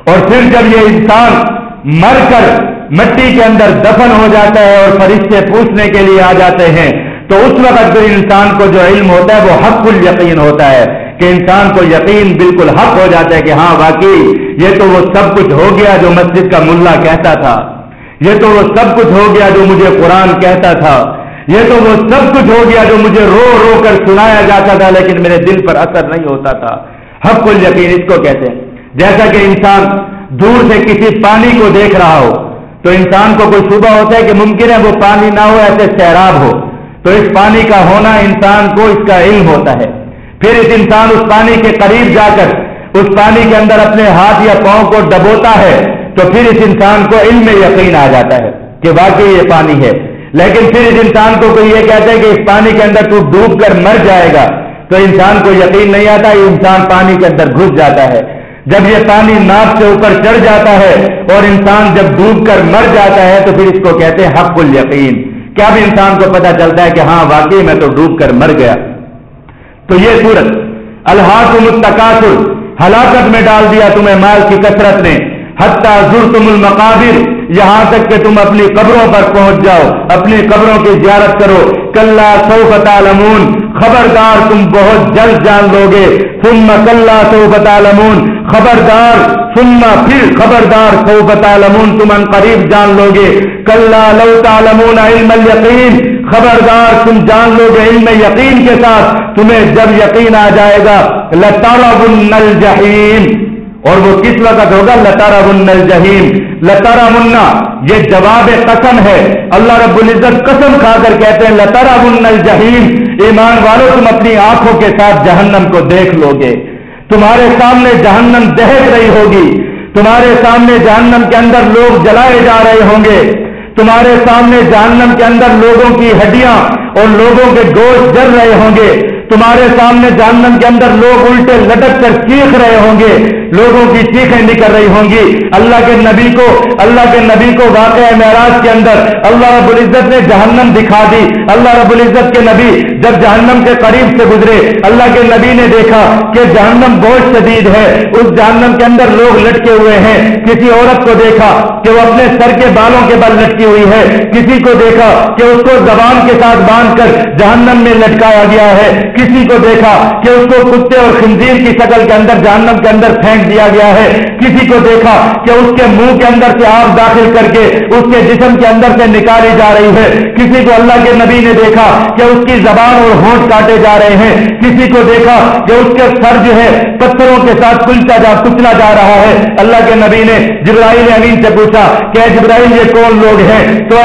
اور پھر جب یہ انسان مر کر مٹی کے اندر دفن ہو جاتا ہے اور فرشتے پوچھنے کے لیے آ جاتے ہیں۔ تو اس وقت پھر انسان کو جو علم ہوتا ہے وہ حق ال یقین ہوتا ہے کہ انسان کو یقین بالکل حق ہو جاتا ہے کہ ہاں واقعی یہ تو وہ سب کچھ ہو گیا جو مسجد کا ملا کہتا تھا۔ یہ تو وہ سب کچھ ہو گیا جو مجھے قرآن کہتا تھا۔ یہ تو وہ سب کچھ ہو گیا جو مجھے رو رو کر سنایا جاتا تھا، لیکن میرے دل پر اثر نہیں ہوتا تھا۔ حق یقین اس کو کہتے ہیں۔ جیسا کہ انسان دور سے کسی پانی کو دیکھ رہا ہو تو انسان کو کوئی صبح ہوتا ہے کہ ممکن ہے وہ پانی نہ ہو، ایسے سیراب ہو۔ تو اس پانی کا ہونا انسان کو اس کا علم ہوتا ہے۔ پھر اس انسان اس پانی کے قریب جا کر اس پانی کے اندر اپنے ہاتھ یا پاؤں کو ڈبوتا ہے، تو پھر اس انسان کو علم میں یقین آ جاتا ہے کہ واقعی یہ پانی ہے۔ لیکن پھر اس انسان کو کوئی یہ کہتا ہے کہ اس پانی کے اندر تو ڈوب کر مر جائے گا، تو انسان کو یقین نہیں آتا، یہ انسان پانی کے اندر گھس جاتا ہے۔ جب یہ پانی ناپ سے اوپر چڑھ جاتا ہے اور انسان جب ڈوب کر مر جاتا ہے تو پھر اس کو کہتے ہیں حق الیقین۔ کیا بھی انسان کو پتا چلتا ہے کہ ہاں واقعی میں تو ڈوب کر مر گیا۔ تو یہ صورت، الحاق متقاصر ہلاکت میں ڈال دیا تمہیں مال کی کثرت نے، حتیٰ تم المقابر یہاں تک کہ تم اپنی قبروں پر پہنچ جاؤ، اپنی قبروں کی زیارت کرو۔ کل سو تعلمون، خبردار تم بہت جلد جان لو گے۔ ثم کلّا سو تعلمون، خبردار، ثم پھر خبردار سو تعلمون، تم ان قریب جان لو گے۔ کل لو تعلمون علم الیقین، خبردار تم جان لو گے علم یقین کے ساتھ۔ تمہیں جب یقین آ جائے گا لتارا جہیم اور وہ کس وقت ہوگا لتارا من الجہیم لتارا منا یہ جواب قسم ہے۔ اللہ رب العزت قسم کھا کر کہتے ہیں لتارا من الجہیم ایمان والوں تم اپنی آنکھوں کے ساتھ جہنم کو دیکھ لو گے تمہارے سامنے جہنم دہک رہی ہوگی۔ تمہارے سامنے جہنم کے اندر لوگ جلائے جا رہے ہوں گے۔ تمہارے سامنے جہنم کے اندر لوگوں کی ہڈیاں اور لوگوں کے گوشت جل رہے ہوں گے۔ تمہارے سامنے جہنم کے اندر لوگ الٹے لٹک کر چیخ رہے ہوں گے، لوگوں کی چیخیں نکل رہی ہوں گی۔ اللہ کے نبی کو، اللہ کے نبی کو واقع معراج کے اندر اللہ رب العزت نے جہنم دکھا دی۔ اللہ رب العزت کے نبی جب جہنم کے قریب سے گزرے، اللہ کے نبی نے دیکھا کہ جہنم بہت شدید ہے۔ اس جہنم کے اندر لوگ لٹکے ہوئے ہیں۔ کسی عورت کو دیکھا کہ وہ اپنے سر کے بالوں کے بل لٹکی ہوئی ہے۔ کسی کو دیکھا کہ اس کو زبان کے ساتھ باندھ کر جہنم میں لٹکایا گیا ہے۔ کسی کو دیکھا کہ اس کو کتے اور خنزیر کی شکل کے اندر، جہنم کے اندر پھینک دیا گیا ہے۔ کسی کو دیکھا کہ اس کے منہ کے اندر سے آگ داخل کر کے اس کے جسم کے اندر سے نکالی جا رہی ہے۔ کسی کو اللہ کے نبی نے دیکھا کہ اس کی زبان اور ہونٹ کاٹے جا رہے ہیں۔ کسی کو دیکھا کہ اس کے سر جو ہے پتھروں کے ساتھ کلچا جا کچلا جا رہا ہے۔ اللہ کے نبی نے جبرائیل امین سے پوچھا کہ جبرائیل، یہ کون لوگ ہیں؟ تو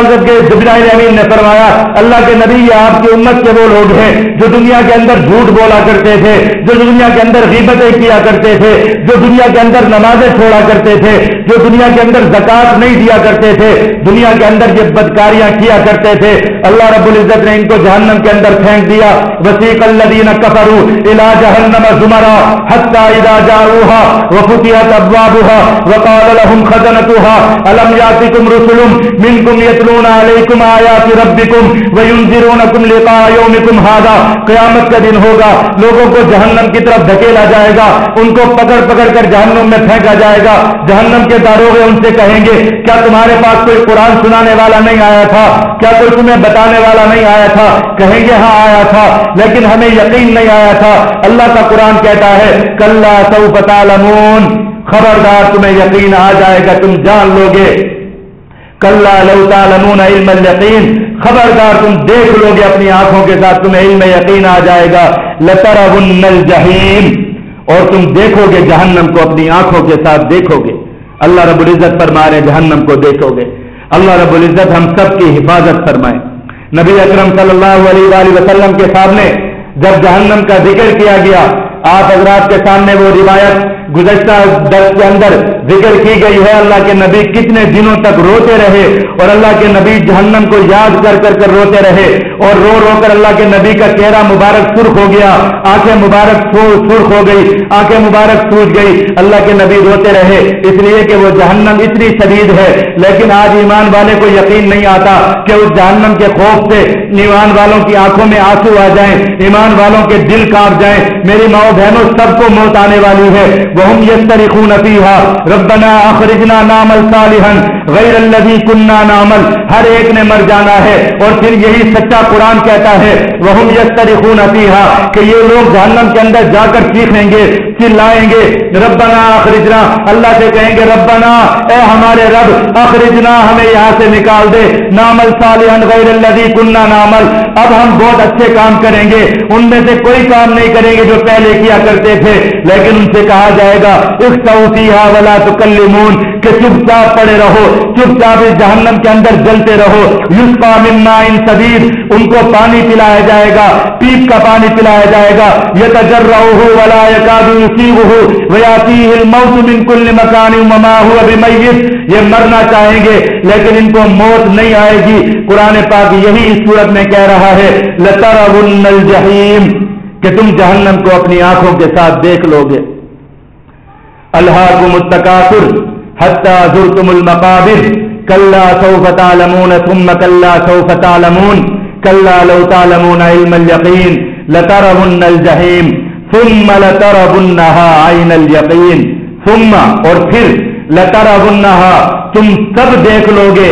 جبرائیل امین نے فرمایا، اللہ کے نبی، یہ آپ کی امت کے وہ لوگ ہیں جو دنیا کے اندر اندر جھوٹ بولا کرتے تھے، جو دنیا کے اندر غیبتیں کیا کرتے تھے، جو دنیا کے اندر نمازیں چھوڑا کرتے تھے، جو دنیا کے اندر زکات نہیں دیا کرتے تھے، دنیا کے اندر یہ بدکاریاں کیا کرتے تھے۔ اللہ رب العزت نے ان کو جہنم کے اندر پھینک دیا۔ وسیق الذین کفروا الى جہنم زمرا حتى اذا جاءوها وفتحت ابوابها وقال لهم خزنتها الم ياتكم رسل منكم يتلون عليكم آيات ربكم وينذرونكم لقاء يومكم هذا قیامت کا دن ہوگا، لوگوں کو جہنم کی طرف دھکیلا جائے گا، ان کو پکڑ پکڑ کر جہنم میں پھینکا جائے گا۔ جہنم کے داروغے ان سے کہیں گے، کیا تمہارے پاس کوئی قرآن سنانے والا نہیں آیا تھا؟ کیا کوئی تمہیں بتانے والا نہیں آیا تھا؟ کہیں گے ہاں آیا تھا، لیکن ہمیں یقین نہیں آیا تھا۔ اللہ کا قرآن کہتا ہے کل سو پتا خبردار تمہیں یقین آ جائے گا، تم جان لو گے علم یقین خبردار تم دیکھ لو گے اپنی آنکھوں کے ساتھ، تمہیں علم یقین آ جائے گا لطر الجحیم۔ اور تم دیکھو گے جہنم کو، اپنی آنکھوں کے ساتھ دیکھو گے۔ اللہ رب العزت فرمائے، جہنم کو دیکھو گے۔ اللہ رب العزت ہم سب کی حفاظت فرمائے۔ نبی اکرم صلی اللہ علیہ وآلہ وسلم کے سامنے جب جہنم کا ذکر کیا گیا آپ حضرات کے سامنے وہ روایت گزشتہ درس کے اندر ذکر کی گئی ہے۔ اللہ کے نبی کتنے دنوں تک روتے رہے اور اللہ کے نبی جہنم کو یاد کر کر کر روتے رہے اور رو رو کر اللہ کے نبی کا چہرہ مبارک سرخ ہو گیا۔ آنکھیں مبارک سرخ ہو گئی، آنکھیں مبارک سوج گئی۔ اللہ کے نبی روتے رہے، اس لیے کہ وہ جہنم اتنی شدید ہے۔ لیکن آج ایمان والے کو یقین نہیں آتا کہ اس جہنم کے خوف سے ایمان والوں کی آنکھوں میں آنسو آ جائیں، ایمان والوں کے دل کاٹ جائیں۔ میری ماؤں بہنوں سب کو موت آنے والی ہے۔ وهم يسترخون فيها۔ ربنا اخرجنا نعمل صالحا غیر الذي كنا نعمل۔ ہر ایک نے مر جانا ہے۔ اور پھر یہی سچا قرآن کہتا ہے۔ وہ یستری خون کہ یہ لوگ جہنم کے اندر جا کر چیخیں گے، چلائیں گے۔ ربنا اخرجنا اللہ سے کہیں گے، ربنا، اے ہمارے رب اخرجنا ہمیں یہاں سے نکال دے۔ نامل صالحا غیر الذی کننا نامل اب ہم بہت اچھے کام کریں گے۔ ان میں سے کوئی کام نہیں کریں گے جو پہلے کیا کرتے تھے، لیکن ان سے کہا جائے گا اختصیحا ولا تکلمون کہ چپ چاپ پڑے رہو، چپ چاپ اس جہنم کے اندر جلتے رہو۔ یوسفا مما ان سبیر ان کو پانی پلایا جائے گا، پیپ کا پانی پلایا جائے گا۔ یہ تجر رہو ولا الموت من کل مکان مما ہو ابھی یہ مرنا چاہیں گے، لیکن ان کو موت نہیں آئے گی۔ قرآن پاک یہی اس صورت میں کہہ رہا ہے لتر الجحیم کہ تم جہنم کو اپنی آنکھوں کے ساتھ دیکھ لو گے۔ اللہ کو مستقاصر حتى زرتم المقابر كلا سوف تعلمون ثم كلا سوف تعلمون كلا لو تعلمون علم اليقين لترهن الجحيم ثم لترهنها عين اليقين ثم اور پھر لترهنها تم سب دیکھ لو گے،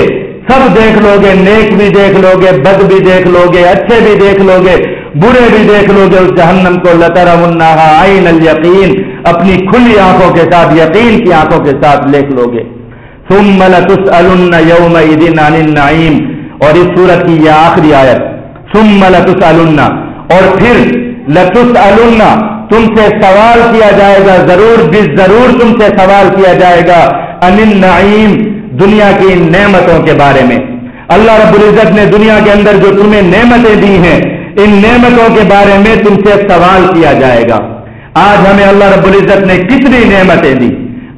سب دیکھ لو گے، نیک بھی دیکھ لو گے، بد بھی دیکھ لو گے، اچھے بھی دیکھ لو گے۔ برے بھی دیکھ لو گے اس جہنم کو لطر عین الیقین۔ اپنی کھلی آنکھوں کے ساتھ، یقین کی آنکھوں کے ساتھ لکھ لو گے۔ ثم لتسألن يومئذ عن النعیم۔ اور اس سورت کی یہ آخری آیت۔ ثم لتسألن۔ اور پھر لتسألن۔ تم سے سوال کیا جائے گا، ضرور بھی ضرور تم سے سوال کیا جائے گا۔ ان النعیم، دنیا کی نعمتوں کے بارے میں۔ اللہ رب العزت نے دنیا کے اندر جو تمہیں نعمتیں دی ہیں ان نعمتوں کے بارے میں تم سے سوال کیا جائے گا۔ آج ہمیں اللہ رب العزت نے کتنی نعمتیں دی۔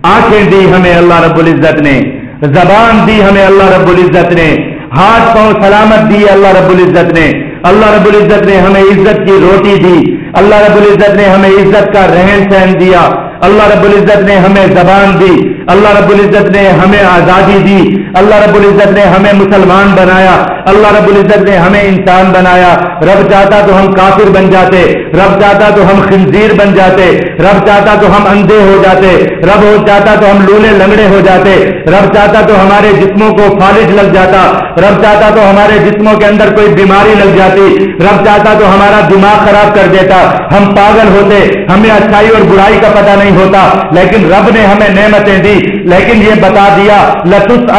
آنکھیں دی ہمیں اللہ رب العزت نے۔ زبان دی ہمیں اللہ رب العزت نے۔ ہاتھ پاؤں سلامت دی اللہ رب العزت نے۔ اللہ رب العزت نے ہمیں عزت کی روٹی دی۔ اللہ رب العزت نے ہمیں عزت کا رہن سہن دیا۔ اللہ رب العزت نے ہمیں زبان دی، اللہ رب العزت نے ہمیں آزادی دی، اللہ رب العزت نے ہمیں مسلمان بنایا، اللہ رب العزت نے ہمیں انسان بنایا۔ رب چاہتا تو ہم کافر بن جاتے، رب چاہتا تو ہم خنزیر بن جاتے، رب چاہتا تو ہم اندھے ہو جاتے، رب ہو چاہتا تو ہم لولے لنگڑے ہو جاتے، رب چاہتا تو ہمارے جسموں کو فالج لگ جاتا، رب چاہتا تو ہمارے جسموں کے اندر کوئی بیماری لگ جاتی، رب چاہتا تو ہمارا دماغ خراب کر دیتا۔ ہم پاگل ہوتے، ہمیں اچھائی اور برائی کا پتہ نہیں نہیں ہوتا۔ لیکن رب نے ہمیں نعمتیں دی۔ لیکن یہ بتا دیا لطس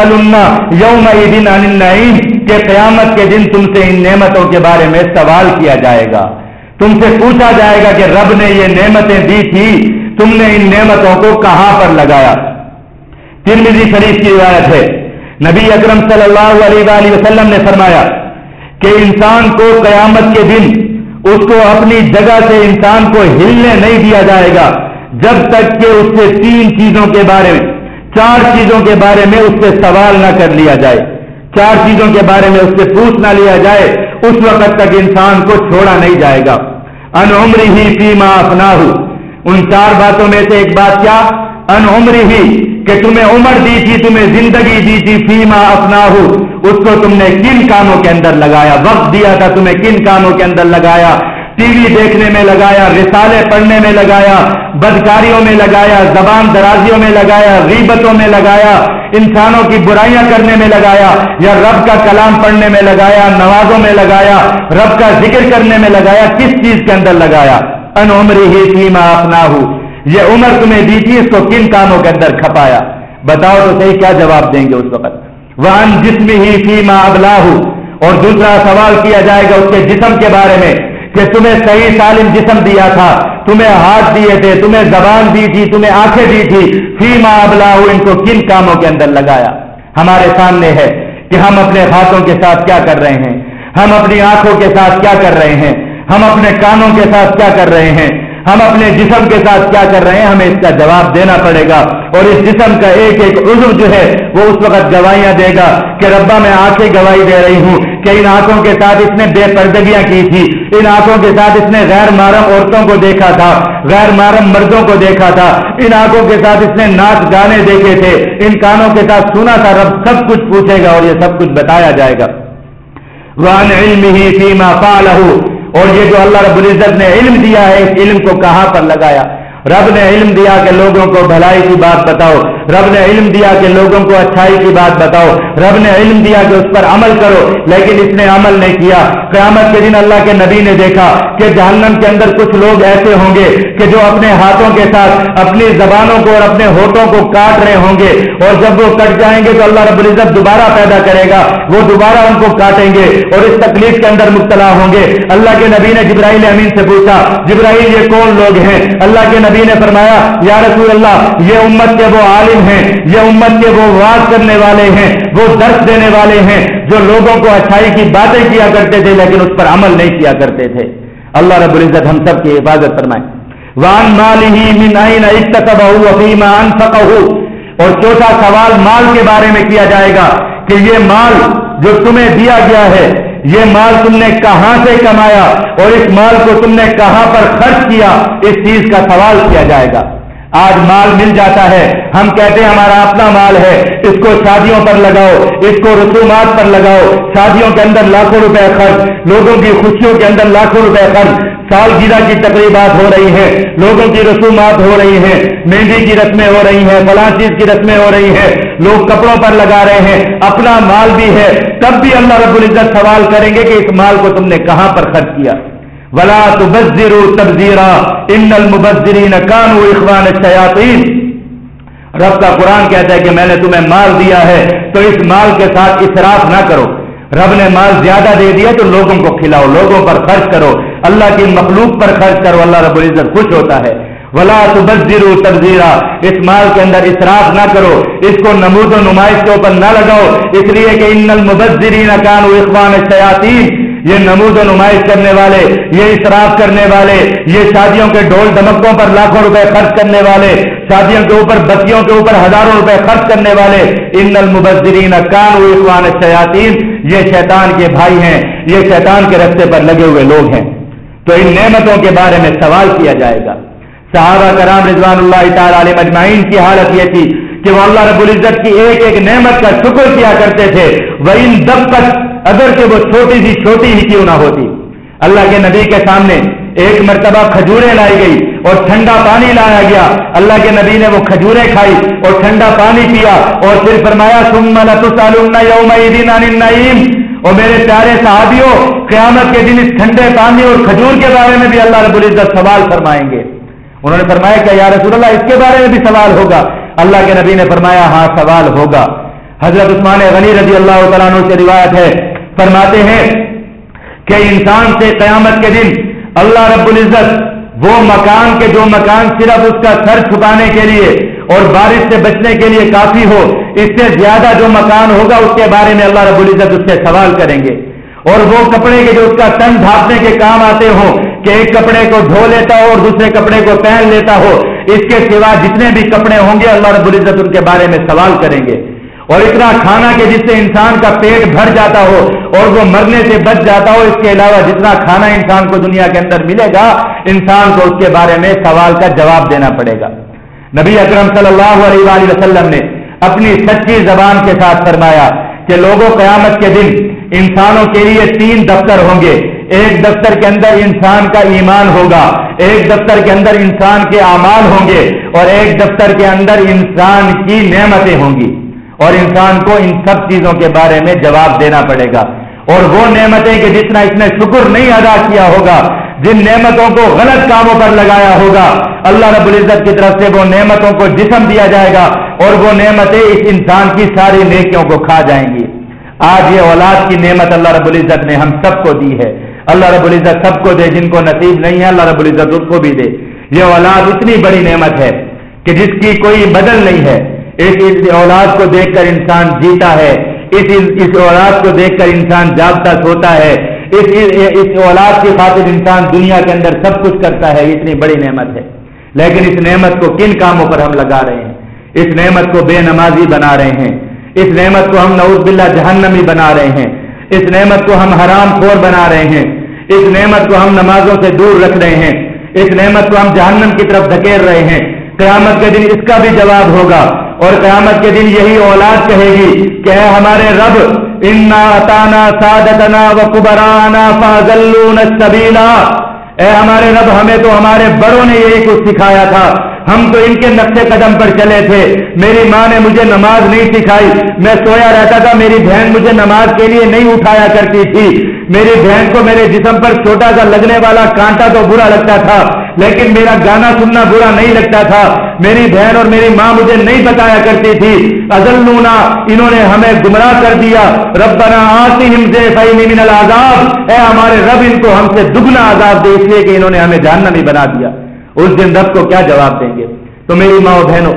یوم النعیم کہ قیامت کے دن تم سے ان نعمتوں کے بارے میں سوال کیا جائے گا۔ تم سے پوچھا جائے گا کہ رب نے یہ نعمتیں دی تھی۔ تم نے ان نعمتوں کو کہاں پر لگایا؟ ترمذی شریف کی روایت ہے۔ نبی اکرم صلی اللہ علیہ وآلہ وسلم نے فرمایا کہ انسان کو قیامت کے دن اس کو اپنی جگہ سے انسان کو ہلنے نہیں دیا جائے گا۔ جب تک کہ اس سے تین چیزوں کے بارے میں چار چیزوں کے بارے میں اس سے سوال نہ کر لیا جائے۔ چار چیزوں کے بارے میں اس سے پوچھ نہ لیا جائے۔ اس وقت تک انسان کو چھوڑا نہیں جائے گا۔ ان عمری ہی فیما اپنا ان چار باتوں میں سے ایک بات کیا؟ ان عمری ہی کہ تمہیں عمر دی تھی، تمہیں زندگی دی تھی فیما اپنا اس کو تم نے کن کاموں کے اندر لگایا؟ وقت دیا تھا تمہیں کن کاموں کے اندر لگایا؟ ٹی وی دیکھنے میں لگایا، رسالے پڑھنے میں لگایا، بدکاریوں میں لگایا، زبان درازیوں میں لگایا، غیبتوں میں لگایا، انسانوں کی برائیاں کرنے میں لگایا، یا رب کا کلام پڑھنے میں لگایا نوازوں میں لگایا، رب کا ذکر کرنے میں لگایا، کس چیز کے اندر لگایا؟ ان عمری ہی سیما اپنا یہ عمر تمہیں دی تھی، اس کو کن کاموں کے اندر کھپایا؟ بتاؤ تو صحیح کیا جواب دیں گے اس وقت؟ وہ جسم ہی سیما ابلا اور دوسرا سوال کیا جائے گا اس کے جسم کے بارے میں۔ کہ تمہیں صحیح سالم جسم دیا تھا، تمہیں ہاتھ دیے تھے، تمہیں زبان دی تھی، تمہیں آنکھیں دی تھی۔ فی ماں ابلا ان کو کن کاموں کے اندر لگایا؟ ہمارے سامنے ہے کہ ہم اپنے ہاتھوں کے ساتھ کیا کر رہے ہیں۔ ہم اپنی آنکھوں کے ساتھ کیا کر رہے ہیں؟ ہم اپنے کانوں کے ساتھ کیا کر رہے ہیں؟ ہم اپنے جسم کے ساتھ کیا کر رہے ہیں؟ ہمیں اس کا جواب دینا پڑے گا۔ اور اس جسم کا ایک ایک عضو جو ہے، وہ اس وقت گواہیاں دے گا کہ ربا میں آنکھیں گواہی دے رہی ہوں کہ ان آنکھوں کے ساتھ اس نے بے پردگیاں کی تھی۔ ان آنکھوں کے ساتھ اس نے غیر محرم عورتوں کو دیکھا تھا، غیر محرم مردوں کو دیکھا تھا۔ ان آنکھوں کے ساتھ اس نے ناچ گانے دیکھے تھے۔ ان کانوں کے ساتھ سنا تھا۔ رب سب کچھ پوچھے گا اور یہ سب کچھ بتایا جائے گا۔ وان علم ہی فیما اور یہ جو اللہ رب العزت نے علم دیا ہے اس علم کو کہاں پر لگایا؟ رب نے علم دیا کہ لوگوں کو بھلائی کی بات بتاؤ۔ رب نے علم دیا کہ لوگوں کو اچھائی کی بات بتاؤ۔ رب نے علم دیا کہ اس پر عمل کرو، لیکن اس نے عمل نہیں کیا۔ قیامت کے دن اللہ کے نبی نے دیکھا کہ جہنم کے اندر کچھ لوگ ایسے ہوں گے کہ جو اپنے ہاتھوں کے ساتھ اپنی زبانوں کو اور اپنے ہوٹوں کو کاٹ رہے ہوں گے۔ اور جب وہ کٹ جائیں گے تو اللہ رب العزت دوبارہ پیدا کرے گا۔ وہ دوبارہ ان کو کاٹیں گے اور اس تکلیف کے اندر مبتلا ہوں گے۔ اللہ کے نبی نے جبرائیل امین سے پوچھا، جبرائیل یہ کون لوگ ہیں؟ اللہ کے نبی نبی نے فرمایا، یا رسول اللہ، یہ امت کے وہ عالم ہیں، یہ امت کے وہ واز کرنے والے ہیں، وہ درس دینے والے ہیں جو لوگوں کو اچھائی کی باتیں کیا کرتے تھے لیکن اس پر عمل نہیں کیا کرتے تھے۔ اللہ رب العزت ہم سب کی حفاظت فرمائے۔ وان مال ہی اور چوتھا سوال مال کے بارے میں کیا جائے گا کہ یہ مال جو تمہیں دیا گیا ہے یہ مال تم نے کہاں سے کمایا اور اس مال کو تم نے کہاں پر خرچ کیا اس چیز کا سوال کیا جائے گا۔ آج مال مل جاتا ہے۔ ہم کہتے ہیں ہمارا اپنا مال ہے۔ اس کو شادیوں پر لگاؤ، اس کو رسومات پر لگاؤ۔ شادیوں کے اندر لاکھوں روپے خرچ، لوگوں کی خوشیوں کے اندر لاکھوں روپے خرچ۔ سالگرہ کی تقریبات ہو رہی ہیں، لوگوں کی رسومات ہو رہی ہیں، مہندی کی رسمیں ہو رہی ہیں، فلاں چیز کی رسمیں ہو رہی ہیں، لوگ کپڑوں پر لگا رہے ہیں، اپنا مال بھی ہے۔ تب بھی اللہ رب العزت سوال کریں گے کہ اس مال کو تم نے کہاں پر خرچ کیا؟ ولا تبذروا تبذیرا ان المبذرین کانوا اخوان الشیاطین رب کا قرآن کہتا ہے کہ میں نے تمہیں مال دیا ہے، تو اس مال کے ساتھ اسراف نہ کرو۔ رب نے مال زیادہ دے دیا تو لوگوں کو کھلاؤ، لوگوں پر خرچ کرو۔ اللہ کی مخلوق پر خرچ کرو، اللہ رب العزت خوش ہوتا ہے۔ ولا تبذروا تبذیرا اس مال کے اندر اسراف نہ کرو، اس کو نمود و نمائش کے اوپر نہ لگاؤ۔ اس لیے کہ ان المبذرین کانوا اخوان الشیاطین یہ نمود و نمائش کرنے والے، یہ اصراف کرنے والے، یہ شادیوں کے ڈھول دمکوں پر لاکھوں روپے خرچ کرنے والے، شادیوں کے اوپر بچیوں کے اوپر ہزاروں روپے خرچ کرنے والے، ان المبذرین کان اخوان شیاطین یہ شیطان کے بھائی ہیں، یہ شیطان کے رستے پر لگے ہوئے لوگ ہیں۔ تو ان نعمتوں کے بارے میں سوال کیا جائے گا۔ صحابہ کرام رضوان اللہ تعالی علیہ مجمعین کی حالت یہ تھی کہ وہ اللہ رب العزت کی ایک ایک نعمت کا شکر کیا کرتے تھے۔ وہ ان دب اگر کہ وہ چھوٹی سی چھوٹی ہی کیوں نہ ہوتی۔ اللہ کے نبی کے سامنے ایک مرتبہ کھجوریں لائی گئی اور ٹھنڈا پانی لایا گیا۔ اللہ کے نبی نے وہ کھجوریں کھائی اور ٹھنڈا پانی پیا اور پھر فرمایا اور میرے پیارے صحابیوں، قیامت کے دن اس ٹھنڈے پانی اور کھجور کے بارے میں بھی اللہ رب العزت سوال فرمائیں گے۔ انہوں نے فرمایا کہ یا رسول اللہ، اس کے بارے میں بھی سوال ہوگا۔ اللہ کے نبی نے فرمایا ہاں سوال ہوگا۔ حضرت عثمان غنی رضی اللہ تعالیٰ عنہ سے روایت ہے، فرماتے ہیں کہ انسان سے قیامت کے دن اللہ رب العزت وہ مکان کے جو مکان صرف اس کا سر چھپانے کے لیے اور بارش سے بچنے کے لیے کافی ہو، اس سے زیادہ جو مکان ہوگا اس کے بارے میں اللہ رب العزت اس سے سوال کریں گے۔ اور وہ کپڑے کے جو اس کا تن ڈھانپنے کے کام آتے ہوں، کہ ایک کپڑے کو دھو لیتا ہو اور دوسرے کپڑے کو پہن لیتا ہو، اس کے سوا جتنے بھی کپڑے ہوں گے اللہ رب العزت ان کے بارے میں سوال کریں گے۔ اور اتنا کھانا کہ جس سے انسان کا پیٹ بھر جاتا ہو اور وہ مرنے سے بچ جاتا ہو، اس کے علاوہ جتنا کھانا انسان کو دنیا کے اندر ملے گا، انسان کو اس کے بارے میں سوال کا جواب دینا پڑے گا۔ نبی اکرم صلی اللہ علیہ وآلہ وسلم نے اپنی سچی زبان کے ساتھ فرمایا کہ لوگوں، قیامت کے دن انسانوں کے لیے تین دفتر ہوں گے۔ ایک دفتر کے اندر انسان کا ایمان ہوگا، ایک دفتر کے اندر انسان کے اعمال ہوں گے، اور ایک دفتر کے اندر انسان کی نعمتیں ہوں گی۔ اور انسان کو ان سب چیزوں کے بارے میں جواب دینا پڑے گا۔ اور وہ نعمتیں کہ جتنا اس نے شکر نہیں ادا کیا ہوگا، جن نعمتوں کو غلط کاموں پر لگایا ہوگا، اللہ رب العزت کی طرف سے وہ نعمتوں کو جسم دیا جائے گا اور وہ نعمتیں اس انسان کی ساری نیکیوں کو کھا جائیں گی۔ آج یہ اولاد کی نعمت اللہ رب العزت نے ہم سب کو دی ہے۔ اللہ رب العزت سب کو دے، جن کو نصیب نہیں ہے، اللہ رب العزت اس کو بھی دے۔ یہ اولاد اتنی بڑی نعمت ہے کہ جس کی کوئی بدل نہیں ہے۔ اس اولاد کو دیکھ کر انسان جیتا ہے، اس اس اولاد کو دیکھ کر انسان جاگتا سوتا ہے۔ اس اس اولاد کی خاطر انسان دنیا کے اندر سب کچھ کرتا ہے، اتنی بڑی نعمت ہے۔ لیکن اس نعمت کو کن کاموں پر ہم لگا رہے ہیں؟ اس نعمت کو بے نمازی بنا رہے ہیں۔ اس نعمت کو ہم نعوذ باللہ جہنمی بنا رہے ہیں۔ اس نعمت کو ہم حرام خور بنا رہے ہیں۔ اس نعمت کو ہم نمازوں سے دور رکھ رہے ہیں۔ اس نعمت کو ہم جہنم کی طرف دھکیل رہے ہیں۔ قیامت کے دن اس کا بھی جواب ہوگا۔ اور قیامت کے دن یہی اولاد کہے گی کہ اے ہمارے رب، انا سادتنا و کبرانا فاضلون السبیلا اے ہمارے رب، ہمیں تو ہمارے بڑوں نے یہی کچھ سکھایا تھا۔ ہم تو ان کے نقشے قدم پر چلے تھے۔ میری ماں نے مجھے نماز نہیں سکھائی۔ میں سویا رہتا تھا، میری بہن مجھے نماز کے لیے نہیں اٹھایا کرتی تھی۔ میری بہن کو میرے جسم پر چھوٹا سا لگنے والا کانٹا تو برا لگتا تھا۔ لیکن میرا گانا سننا برا نہیں لگتا تھا۔ میری بہن اور میری ماں مجھے نہیں بتایا کرتی تھی۔ ازل انہوں نے ہمیں گمراہ کر دیا۔ ربنا آسیم سے من العذاب۔ اے ہمارے رب، ان کو ہم سے دگنا عذاب دے، اس لیے کہ انہوں نے ہمیں جاننا نہیں بنا دیا۔ اس دن رب کو کیا جواب دیں گے؟ تو میری ماں بہنوں،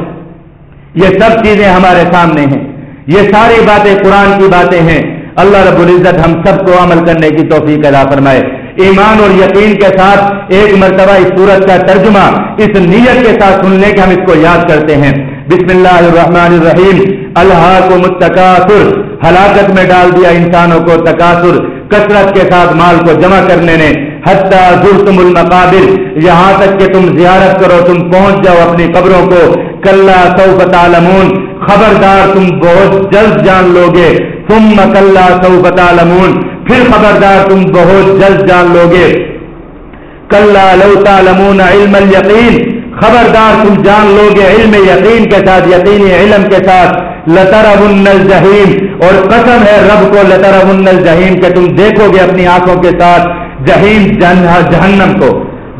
یہ سب چیزیں ہمارے سامنے ہیں۔ یہ ساری باتیں قرآن کی باتیں ہیں۔ اللہ رب العزت ہم سب کو عمل کرنے کی توفیق ادا فرمائے۔ ایمان اور یقین کے ساتھ ایک مرتبہ اس صورت کا ترجمہ اس نیت کے ساتھ سننے کے ہم اس کو یاد کرتے ہیں۔ بسم اللہ الرحمن الرحیم۔ اللہ کو متقاصر ہلاکت میں ڈال دیا انسانوں کو تقاصر کثرت کے ساتھ مال کو جمع کرنے نے۔ حتیٰ تم المقابر۔ یہاں تک کہ تم زیارت کرو، تم پہنچ جاؤ اپنی قبروں کو۔ کل سو تعلمون۔ خبردار، تم بہت جلد جان لو گے تم مکلّہ سو تعلمون۔ پھر خبردار تم بہت جلد جان لو گے کل تعلمون علم الیقین، خبردار تم جان لو گے علم یقین کے ساتھ، یقینی علم کے ساتھ۔ لطر الجحیم، اور قسم ہے رب کو لطر الجحیم کہ تم دیکھو گے اپنی آنکھوں کے ساتھ جہیم جہنم کو۔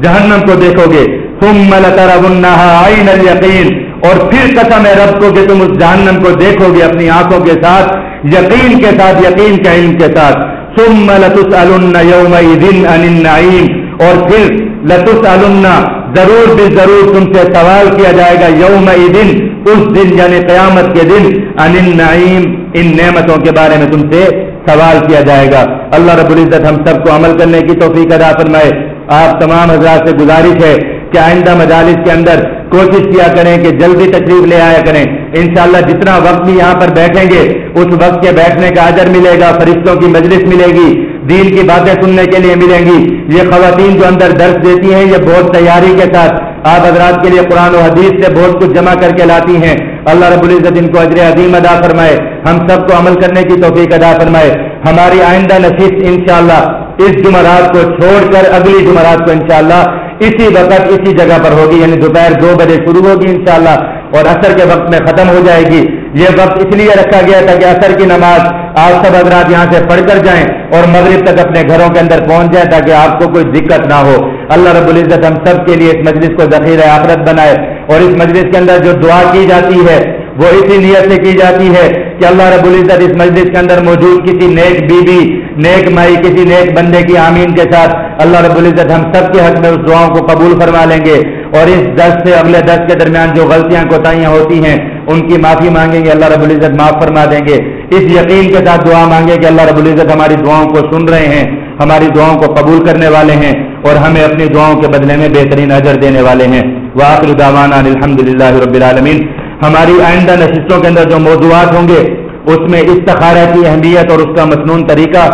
جہنم کو دیکھو گے۔ تم لطر عین الیقین، اور پھر قسم ہے رب کو کہ تم اس جہنم کو دیکھو گے اپنی آنکھوں کے ساتھ، یقین کے ساتھ، یقین کے علم کے ساتھ۔ ثم لتسألن يومئذ عن النعيم اور پھر لتسألن ضرور بھی ضرور تم سے سوال کیا جائے گا یوم دن اس دن یعنی قیامت کے دن ان النعیم ان نعمتوں کے بارے میں تم سے سوال کیا جائے گا۔ اللہ رب العزت ہم سب کو عمل کرنے کی توفیق ادا فرمائے۔ آپ تمام حضرات سے گزارش ہے کہ آئندہ مجالس کے اندر کوشش کیا کریں کہ جلدی تکلیف لے آیا کریں۔ انشاءاللہ جتنا وقت بھی یہاں پر بیٹھیں گے، اس وقت کے بیٹھنے کا اجر ملے گا، فرشتوں کی مجلس ملے گی، دین کی باتیں سننے کے لیے ملیں گی۔ یہ خواتین جو اندر درس دیتی ہیں، یہ بہت تیاری کے ساتھ آپ حضرات کے لیے قرآن و حدیث سے بہت کچھ جمع کر کے لاتی ہیں۔ اللہ رب العزت ان کو اجر عظیم ادا فرمائے۔ ہم سب کو عمل کرنے کی توفیق ادا فرمائے۔ ہماری آئندہ نشست انشاءاللہ اس جمعرات کو چھوڑ کر اگلی جمعرات کو انشاءاللہ اسی وقت اسی جگہ پر ہوگی یعنی دوپہر دو بجے شروع ہوگی انشاءاللہ، اور اثر کے وقت میں ختم ہو جائے گی۔ یہ وقت اس لیے رکھا گیا تھا کہ اثر کی نماز آپ سب حضرات یہاں سے پڑھ کر جائیں اور مغرب تک اپنے گھروں کے اندر پہنچ جائیں تاکہ آپ کو کوئی دقت نہ ہو۔ اللہ رب العزت ہم سب کے لیے اس مجلس کو ذخیرہ آخرت بنائے اور اس مجلس کے اندر جو دعا کی جاتی ہے، وہ اسی نیت سے کی جاتی ہے کہ اللہ رب العزت اس مجلس کے اندر موجود کسی نیک بی بی نیک مائی کسی نیک بندے کی آمین کے ساتھ اللہ رب العزت ہم سب کے حق میں اس دعاؤں کو قبول فرما لیں گے اور اس دس سے اگلے دس کے درمیان جو غلطیاں کوتاہیاں ہوتی ہیں، ان کی معافی مانگیں گے، اللہ رب العزت معاف فرما دیں گے۔ اس یقین کے ساتھ دعا مانگے کہ اللہ رب العزت ہماری دعاؤں کو سن رہے ہیں، ہماری دعاؤں کو قبول کرنے والے ہیں اور ہمیں اپنی دعاؤں کے بدلے میں بہترین اجر دینے والے ہیں۔ واقع دعوانا الحمد للہ رب العالمین۔ ہماری آئندہ نشستوں کے اندر جو موضوعات ہوں گے اس میں استخارہ کی اہمیت اور اس کا مصنون طریقہ،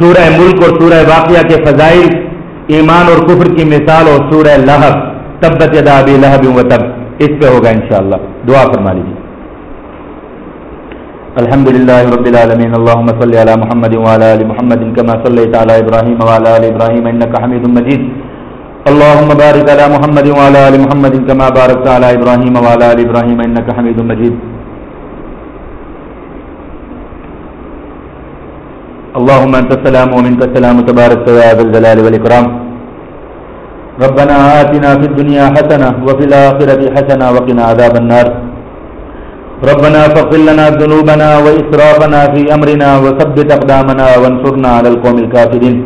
سورہ ملک اور سورہ واقعہ کے فضائل، ایمان اور کفر کی مثال اور سورہ لہب، تبت ابی لہب و تب۔ اس پہ ہوگا انشاءاللہ۔ دعا فرما لیجیے الحمد للہ رب العالمین۔ اللهم صل علی محمد وعلى ال محمد كما صليت على ابراهيم وعلى ال ابراهيم انك حميد مجيد اللهم بارك على محمد وعلى ال محمد كما باركت على ابراهيم وعلى ال ابراهيم انك حميد مجيد اللهم انت السلام ومنك السلام تبارك يا ذا الجلال والاكرام ربنا آتنا في الدنيا حسنه وفي الاخره حسنه وقنا عذاب النار. ربنا فاغفر لنا ذنوبنا واسرافنا في امرنا وثبت اقدامنا وانصرنا على القوم الكافرين.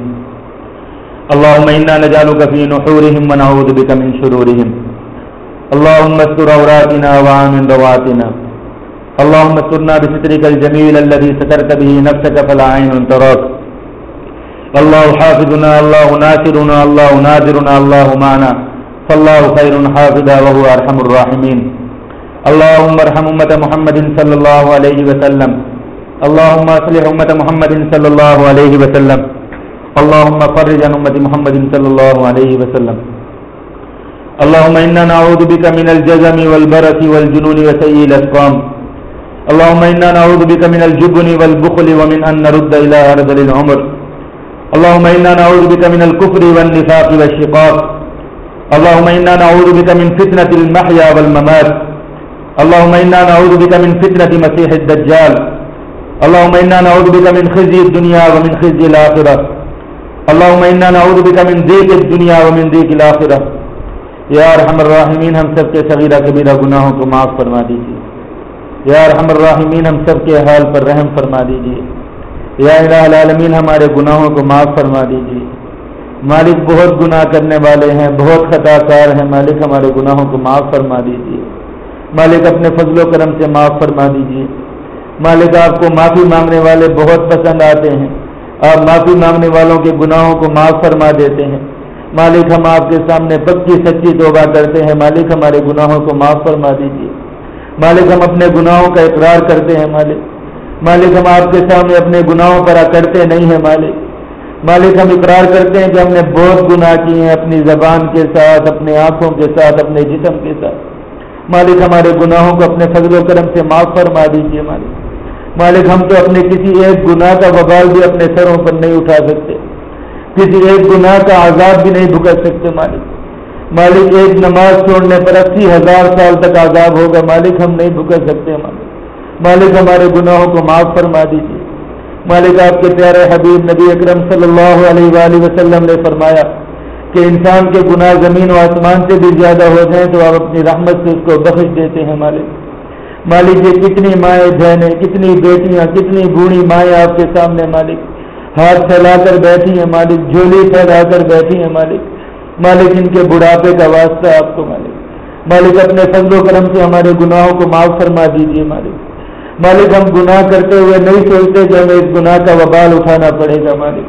اللهم انا نجعلك في نحورهم ونعوذ بك من شرورهم. اللهم استر عوراتنا وامن رواتنا. اللهم استرنا بسترك الجميل الذي سترت به نفسك فلا عين تراك. الله حافظنا، الله ناصرنا، الله ناظرنا، الله معنا. فالله خير حافظا وهو ارحم الراحمين. اللهم ارحم امه محمد صلى الله عليه وسلم. اللهم اصلح امه محمد صلى الله عليه وسلم. اللهم فرج عن امه محمد صلى الله عليه وسلم. اللهم انا نعوذ بك من الجزم والبرس والجنون وسيء الاسقام اللهم انا نعوذ بك من الجبن والبخل ومن ان نرد الى ارذل العمر. اللهم إنا نعوذ بك من الكفر والنفاق والشقاق. اللهم إنا نعوذ بك من فتنة المحيا والممات. اللهم إنا نعوذ بك من فتنة مسيح الدجال. اللهم إنا نعوذ بك من خزي الدنيا ومن خزي الآخرة. اللهم إنا نعوذ بك من ذيك الدنيا ومن ذيك الآخرة. یا ارحم الراحمین ہم سب کے صغیرہ کبیرہ گناہوں کو معاف فرما دیجیے یا ارحم الراحمین، ہم سب کے حال پر رحم فرما دیجیے یا الہ العالمین، ہمارے گناہوں کو معاف فرما دیجیے مالک بہت گناہ کرنے والے ہیں، بہت خطا کار ہیں، مالک ہمارے گناہوں کو معاف فرما دیجیے مالک اپنے فضل و کرم سے معاف فرما دیجیے مالک آپ کو معافی مانگنے والے بہت پسند آتے ہیں۔ آپ معافی مانگنے والوں کے گناہوں کو معاف فرما دیتے ہیں۔ مالک ہم آپ کے سامنے پکی سچی توبہ کرتے ہیں۔ مالک ہمارے گناہوں کو معاف فرما دیجیے مالک ہم اپنے گناہوں کا اقرار کرتے ہیں مالک۔ مالک ہم آپ کے سامنے اپنے گناہوں پر کرتے نہیں ہیں مالک۔ مالک ہم اقرار کرتے ہیں کہ ہم نے بہت گناہ کیے ہیں اپنی زبان کے ساتھ اپنے آنکھوں کے ساتھ، اپنے جسم کے ساتھ۔ مالک ہمارے گناہوں کو اپنے فضل و کرم سے معاف فرما دیجیے مالک۔ مالک ہم تو اپنے کسی ایک گناہ کا وبال بھی اپنے سروں پر نہیں اٹھا سکتے۔ کسی ایک گناہ کا عذاب بھی نہیں بھگت سکتے مالک۔ مالک ایک نماز چھوڑنے پر اسی ہزار سال تک عذاب ہوگا، مالک ہم نہیں بھگت سکتے مالک مالک ہمارے گناہوں کو معاف فرما دیجیے مالک آپ کے پیارے حبیب نبی اکرم صلی اللہ علیہ وآلہ وسلم نے فرمایا کہ انسان کے گناہ زمین و آسمان سے بھی زیادہ ہو جائیں تو آپ اپنی رحمت سے اس کو بخش دیتے ہیں مالک۔ مالک یہ کتنی مائیں بہنیں، کتنی بیٹیاں، کتنی بوڑھی مائیں آپ کے سامنے مالک۔ ہاتھ پھیلا کر بیٹھی ہیں مالک، جھولی پھیلا کر بیٹھی ہیں مالک۔ مالک ان کے بڑھاپے کا واسطہ آپ کو مالک۔ مالک اپنے فضل و کرم سے ہمارے گناہوں کو معاف فرما دیجیے مالک۔ مالک ہم گناہ کرتے ہوئے نہیں سوچتے کہ ہمیں اس گناہ کا وبال اٹھانا پڑے گا مالک۔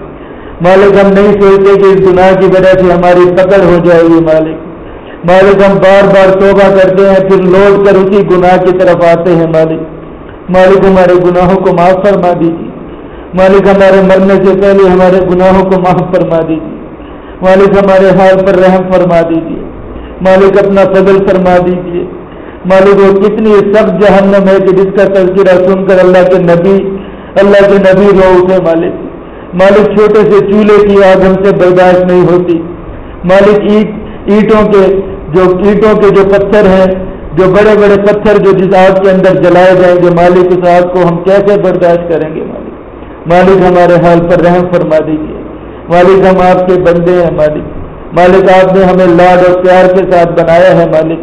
مالک ہم نہیں سوچتے کہ اس گناہ کی وجہ سے ہماری پکڑ ہو جائے گی مالک۔ مالک ہم بار بار توبہ کرتے ہیں، پھر لوٹ کر اسی گناہ کی طرف آتے ہیں مالک۔ مالک ہمارے گناہوں کو معاف فرما دیجیے مالک ہمارے مرنے سے پہلے ہمارے گناہوں کو معاف فرما دیجیے مالک ہمارے حال پر رحم فرما دیجیے مالک اپنا فضل فرما دیجیے مالک وہ کتنی سخت جہنم ہے کہ جس کا تذکرہ سن کر اللہ کے نبی، اللہ کے نبی رو اٹھے مالک۔ مالک چھوٹے سے چولہے کی آگ ہم سے برداشت نہیں ہوتی۔ مالک اینٹ، اینٹوں کے جو، اینٹوں کے جو پتھر ہیں، جو بڑے بڑے پتھر جو جس آگ کے اندر جلائے جائیں گے، مالک اس آگ کو ہم کیسے برداشت کریں گے مالک؟ مالک ہمارے حال پر رحم فرما دیجیے مالک ہم آپ کے بندے ہیں مالک۔ مالک آپ نے ہمیں لاڈ اور پیار کے ساتھ بنایا ہے مالک۔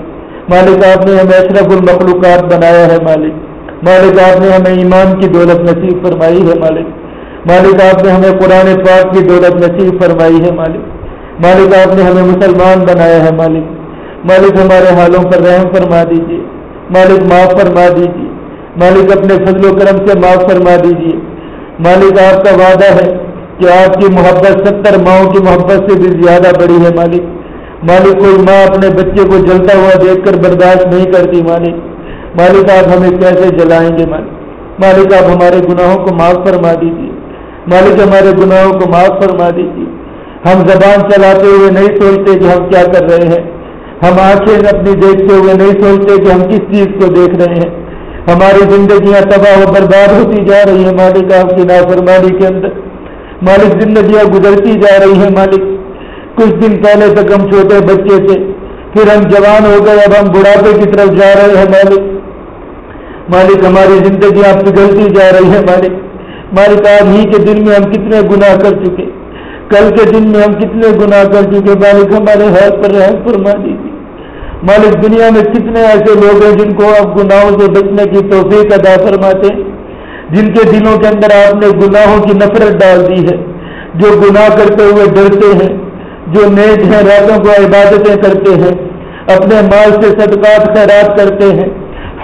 مالک آپ نے ہمیں اشرف المخلوقات بنایا ہے مالک۔ مالک آپ نے ہمیں ایمان کی دولت نصیب فرمائی ہے مالک۔ مالک آپ نے ہمیں قرآن پاک کی دولت نصیب فرمائی ہے مالک۔ مالک آپ نے ہمیں مسلمان بنایا ہے مالک۔ مالک ہمارے حالوں پر رحم فرما دیجیے مالک معاف فرما دیجیے مالک اپنے فضل و کرم سے معاف فرما دیجیے مالک آپ کا وعدہ ہے۔ کہ آپ کی محبت ستر ماؤں کی محبت سے بھی زیادہ بڑی ہے مالک۔ مالک، کوئی ماں اپنے بچے کو جلتا ہوا دیکھ کر برداشت نہیں کرتی مالک۔ مالک، آپ ہمیں کیسے جلائیں گے مالک؟ مالک، آپ ہمارے گناہوں کو معاف فرما دیجیے مالک، ہمارے گناہوں کو معاف فرما دیجیے ہم زبان چلاتے ہوئے نہیں سوچتے کہ ہم کیا کر رہے ہیں۔ ہم آنکھیں اپنی دیکھتے ہوئے نہیں سوچتے کہ ہم کس چیز کو دیکھ رہے ہیں۔ ہماری زندگیاں تباہ و برباد ہوتی جا رہی ہیں مالک، آپ کی نافرمانی کے اندر۔ مالک زندگیاں گزرتی جا رہی ہیں مالک۔ کچھ دن پہلے تک ہم چھوٹے بچے تھے، پھر ہم جوان ہو گئے، اب ہم بڑھاپے کی طرف جا رہے ہیں مالک۔ مالک، ہماری زندگیاں پگھلتی جا رہی ہیں مالک۔ مالک، آج ہی کے دن میں ہم کتنے گناہ کر چکے۔ کل کے دن میں ہم کتنے گناہ کر چکے۔ مالک، ہمارے ہاتھ پر رحم فرما دیجیے۔ مالک، دنیا میں کتنے ایسے لوگ ہیں جن کو آپ گناہوں سے بچنے کی توفیق ادا فرماتے جن کے دلوں کے اندر آپ نے گناہوں کی نفرت ڈال دی ہے، جو گناہ کرتے ہوئے ڈرتے ہیں، جو نیک ہیں، راتوں کو عبادتیں کرتے ہیں، اپنے مال سے صدقات، خیرات کرتے ہیں،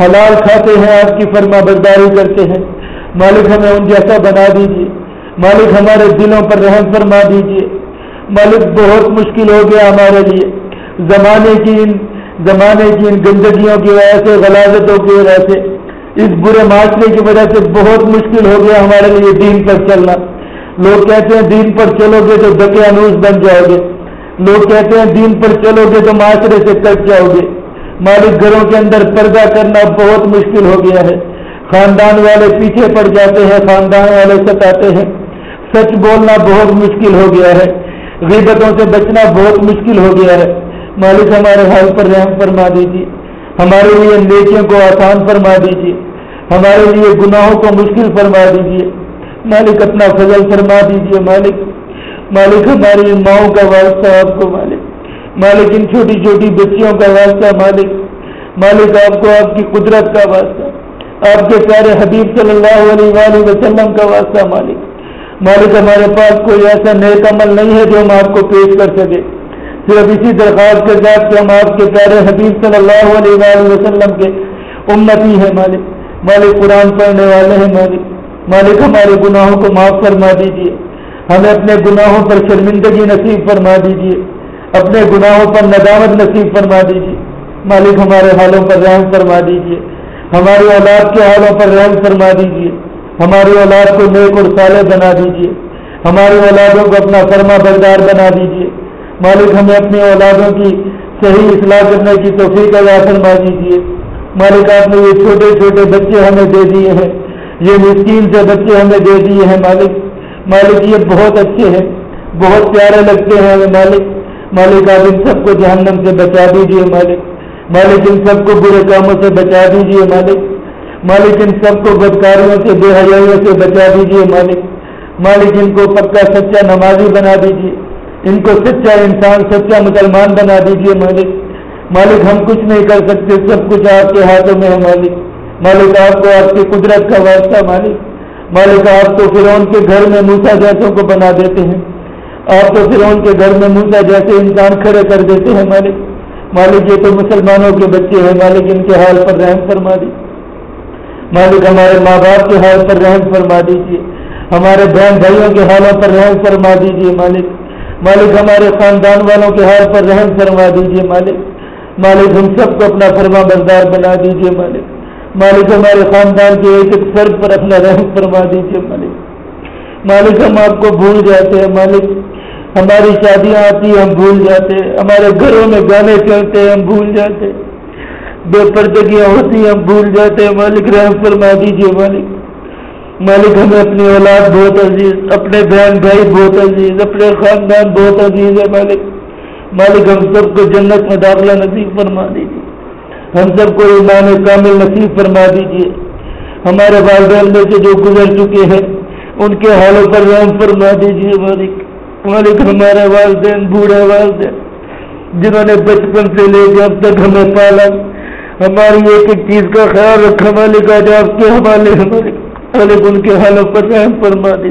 حلال کھاتے ہیں، آپ کی فرما برداری کرتے ہیں۔ مالک ہمیں ان جیسا بنا دیجیے مالک ہمارے دلوں پر رحم فرما دیجیے مالک بہت مشکل ہو گیا ہمارے لیے۔ زمانے کی ان زمانے کی ان گندگیوں کی وجہ سے، غلازتوں کی وجہ سے اس برے معاشرے کی وجہ سے بہت مشکل ہو گیا ہمارے لیے دین پر چلنا۔ لوگ کہتے ہیں دین پر چلو گے تو دکے انوس بن جاؤ گے۔ لوگ کہتے ہیں دین پر چلو گے تو معاشرے سے کٹ جاؤ گے۔ مالک گھروں کے اندر پردہ کرنا بہت مشکل ہو گیا ہے۔ خاندان والے پیچھے پڑ جاتے ہیں، خاندان والے ستاتے ہیں۔ سچ بولنا بہت مشکل ہو گیا ہے۔ غیبتوں سے بچنا بہت مشکل ہو گیا ہے۔ مالک ہمارے حال پر رحم فرما دیجیے۔ ہمارے لیے نیکیوں کو آسان فرما دیجیے ہمارے لیے گناہوں کو مشکل فرما دیجیے مالک اپنا فضل فرما دیجیے مالک۔ مالک ہماری ماؤں کا واسطہ آپ کو، مالک۔ مالک ان چھوٹی چھوٹی بچیوں کا واسطہ، مالک۔ مالک آپ کو آپ کی قدرت کا واسطہ، آپ کے پیارے حبیب صلی اللہ علیہ وآلہ وسلم کا واسطہ، مالک۔ مالک ہمارے پاس کوئی ایسا نیک عمل نہیں ہے جو ہم آپ کو پیش کر سکے۔ صرف اسی درخواست کے ساتھ کہ ہم آپ کے پیارے حبیب صلی اللہ علیہ وآلہ وسلم کے امتی ہیں، مالک۔ مالک قرآن پڑھنے والے ہیں، مالک۔ مالک، ہمارے گناہوں کو معاف فرما دیجیے ہمیں اپنے گناہوں پر شرمندگی نصیب فرما دیجیے اپنے گناہوں پر ندامت نصیب فرما دیجیے مالک، ہمارے حالوں پر رحم فرما دیجیے ہماری اولاد کے حالوں پر رحم فرما دیجیے ہماری اولاد کو نیک اور صالح بنا دیجیے ہماری اولادوں کو اپنا فرما بردار بنا دیجیے مالک ہمیں اپنی اولادوں کی صحیح اصلاح کرنے کی توفیق ادا فرما دیجیے مالک آپ نے یہ چھوٹے چھوٹے بچے ہمیں دے دیے ہیں۔ یہ مسکین سے بچے ہمیں دے دیے ہیں، مالک۔ مالک یہ بہت اچھے ہیں، بہت پیارے لگتے ہیں ہمیں، مالک۔ مالک آپ ان سب کو جہنم سے بچا دیجیے مالک۔ مالک ان سب کو برے کاموں سے بچا دیجیے مالک۔ مالک ان سب کو بدکاریوں سے، بے حیائیوں سے بچا دیجیے مالک۔ مالک ان کو پکا سچا نمازی بنا دیجیے ان کو سچا انسان، سچا مسلمان بنا دیجیے مالک۔ مالک، ہم کچھ نہیں کر سکتے، سب کچھ آپ کے ہاتھوں میں ہے مالک۔ مالک، آپ کو آپ کی قدرت کا واسطہ مالک۔ مالک، آپ کو فرعون کے گھر میں موسا جیسوں کو بنا دیتے ہیں۔ آپ کو فرعون کے گھر میں موسا جیسے انسان کھڑے کر دیتے ہیں مالک۔ مالک، یہ تو مسلمانوں کے بچے ہیں۔ مالک، ان کے حال پر رحم فرما دی مالک، ہمارے ماں باپ کے حال پر رحم فرما دیجیے ہمارے بہن بھائیوں کے حالوں پر رحم فرما دیجیے مالک۔ مالک ہمارے خاندان والوں کے حال پر رحم فرما دیجیے مالک۔ مالک ہم سب کو اپنا فرما بردار بنا دیجیے مالک۔ مالک ہمارے خاندان کے ایک ایک فرد پر اپنا رحم فرما دیجیے مالک۔ مالک ہم آپ کو بھول جاتے ہیں مالک۔ ہماری شادیاں آتی ہیں، ہم بھول جاتے ہیں۔ ہمارے گھروں میں گانے چلتے ہیں، ہم بھول جاتے ہیں۔ بے پردگیاں ہوتی ہیں، ہم بھول جاتے ہیں۔ مالک رحم فرما دیجیے مالک۔ مالک ہمیں اپنی اولاد بہت عزیز، اپنے بہن بھائی بہت عزیز، اپنے خاندان بہت عزیز ہے مالک۔ مالک ہم سب کو جنت میں داخلہ نصیب فرما دیجیے۔ ہم سب کو ایمان کامل نصیب فرما دیجیے۔ ہمارے والدین میں سے جو گزر چکے ہیں، ان کے حالوں پر رحم فرما دیجیے مالک۔ مالک ہمارے والدین، بوڑھے والدین، جنہوں نے بچپن سے لے کے اب تک ہمیں پالا۔ ہماری ایک ایک چیز کا خیال رکھا مالک، آج آپ کے حوالے ہمارے ان کے حالوں پر رحم فرما دی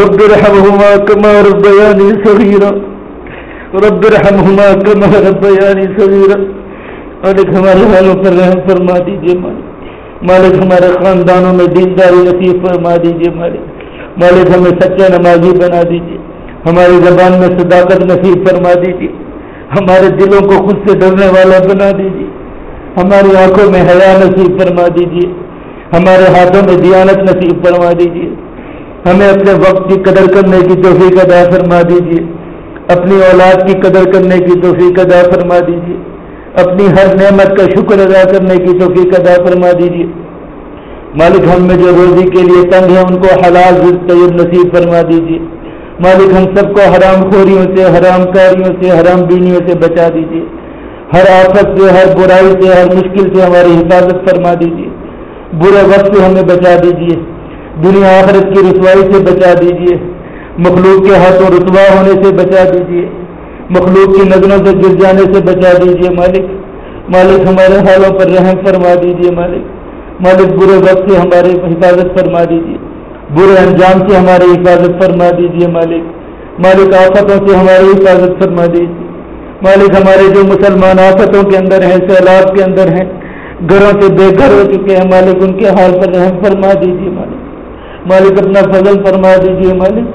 رب رحمہما کما ربیانی صغیرہ رب رحمہما کما ربیانی صغیرہ مالک ہمارے حالوں پر رحم فرما دیجیے مالک۔ مالک ہمارے خاندانوں میں دینداری نصیب فرما دیجیے مالک۔ مالک ہمیں سچا نمازی بنا دیجیے ہماری زبان میں صداقت نصیب فرما دیجیے ہمارے دلوں کو خود سے ڈرنے والا بنا دیجیے ہماری آنکھوں میں حیا نصیب فرما دیجیے ہمارے ہاتھوں میں دیانت نصیب فرما دیجیے ہمیں اپنے وقت کی قدر کرنے کی توفیق ادا فرما دیجیے اپنی اولاد کی قدر کرنے کی توفیق ادا فرما دیجیے اپنی ہر نعمت کا شکر ادا کرنے کی توفیق ادا فرما دیجیے مالک ہم میں جو روزی کے لیے تنگ ہے ان کو حلال طیب نصیب فرما دیجیے مالک ہم سب کو حرام خوریوں سے، حرام کاریوں سے، حرام بینیوں سے بچا دیجیے ہر آفت سے، ہر برائی سے، ہر مشکل سے ہماری حفاظت فرما دیجیے برے وقت سے ہمیں بچا دیجیے دنیا آخرت کی رسوائی سے بچا دیجیے مخلوق کے ہاتھوں رسوا ہونے سے بچا دیجیے مخلوق کی نظروں سے گر جانے سے بچا دیجیے مالک۔ مالک ہمارے حالوں پر رحم فرما دیجیے مالک۔ مالک برے وقت سے ہماری حفاظت فرما دیجیے برے انجام سے ہماری حفاظت فرما دیجیے مالک۔ مالک آفتوں سے ہماری حفاظت فرما دیجیے مالک ہمارے جو مسلمان آفتوں کے اندر ہیں، سیلاب کے اندر ہیں گھروں سے بے گھر ہو چکے ہیں مالک، ان کے حال پر رحم فرما دیجیے مالک۔ مالک، اپنا فضل فرما دیجیے مالک۔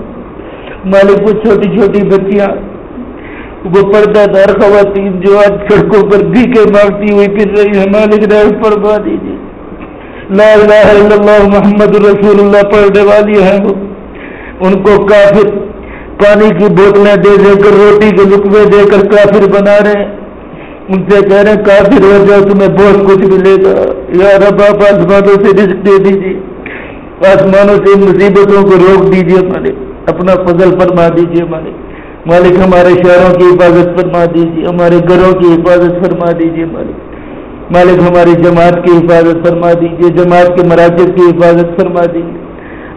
مالک، وہ چھوٹی چھوٹی بچیاں وہ پردہ دار خواتین جو آج سڑکوں پر بھیکے مانگتی ہوئی پھر رہی ہے مالک، رحم فرما دیجیے لا الہ الا اللہ، محمد رسول اللہ پڑھنے والی ہیں وہ۔ ان کو کافر پانی کی بوتلیں دے دے کر، روٹی کے لکمے دے کر کافر بنا رہے ہیں۔ ان سے کہہ رہے ہیں، کافر ہو جاؤ، تمہیں بہت کچھ ملے گا. یا رب، آپ آسمانوں سے رزق دے دیجیے آسمانوں سے مصیبتوں کو روک دیجیے مالک اپنا فضل فرما دیجیے مالک مالک ہمارے شہروں کی حفاظت فرما دیجیے ہمارے گھروں کی حفاظت فرما دیجیے مالک مالک ہماری جماعت کی حفاظت فرما دیجیے جماعت کے مراکز کی حفاظت فرما دیجیے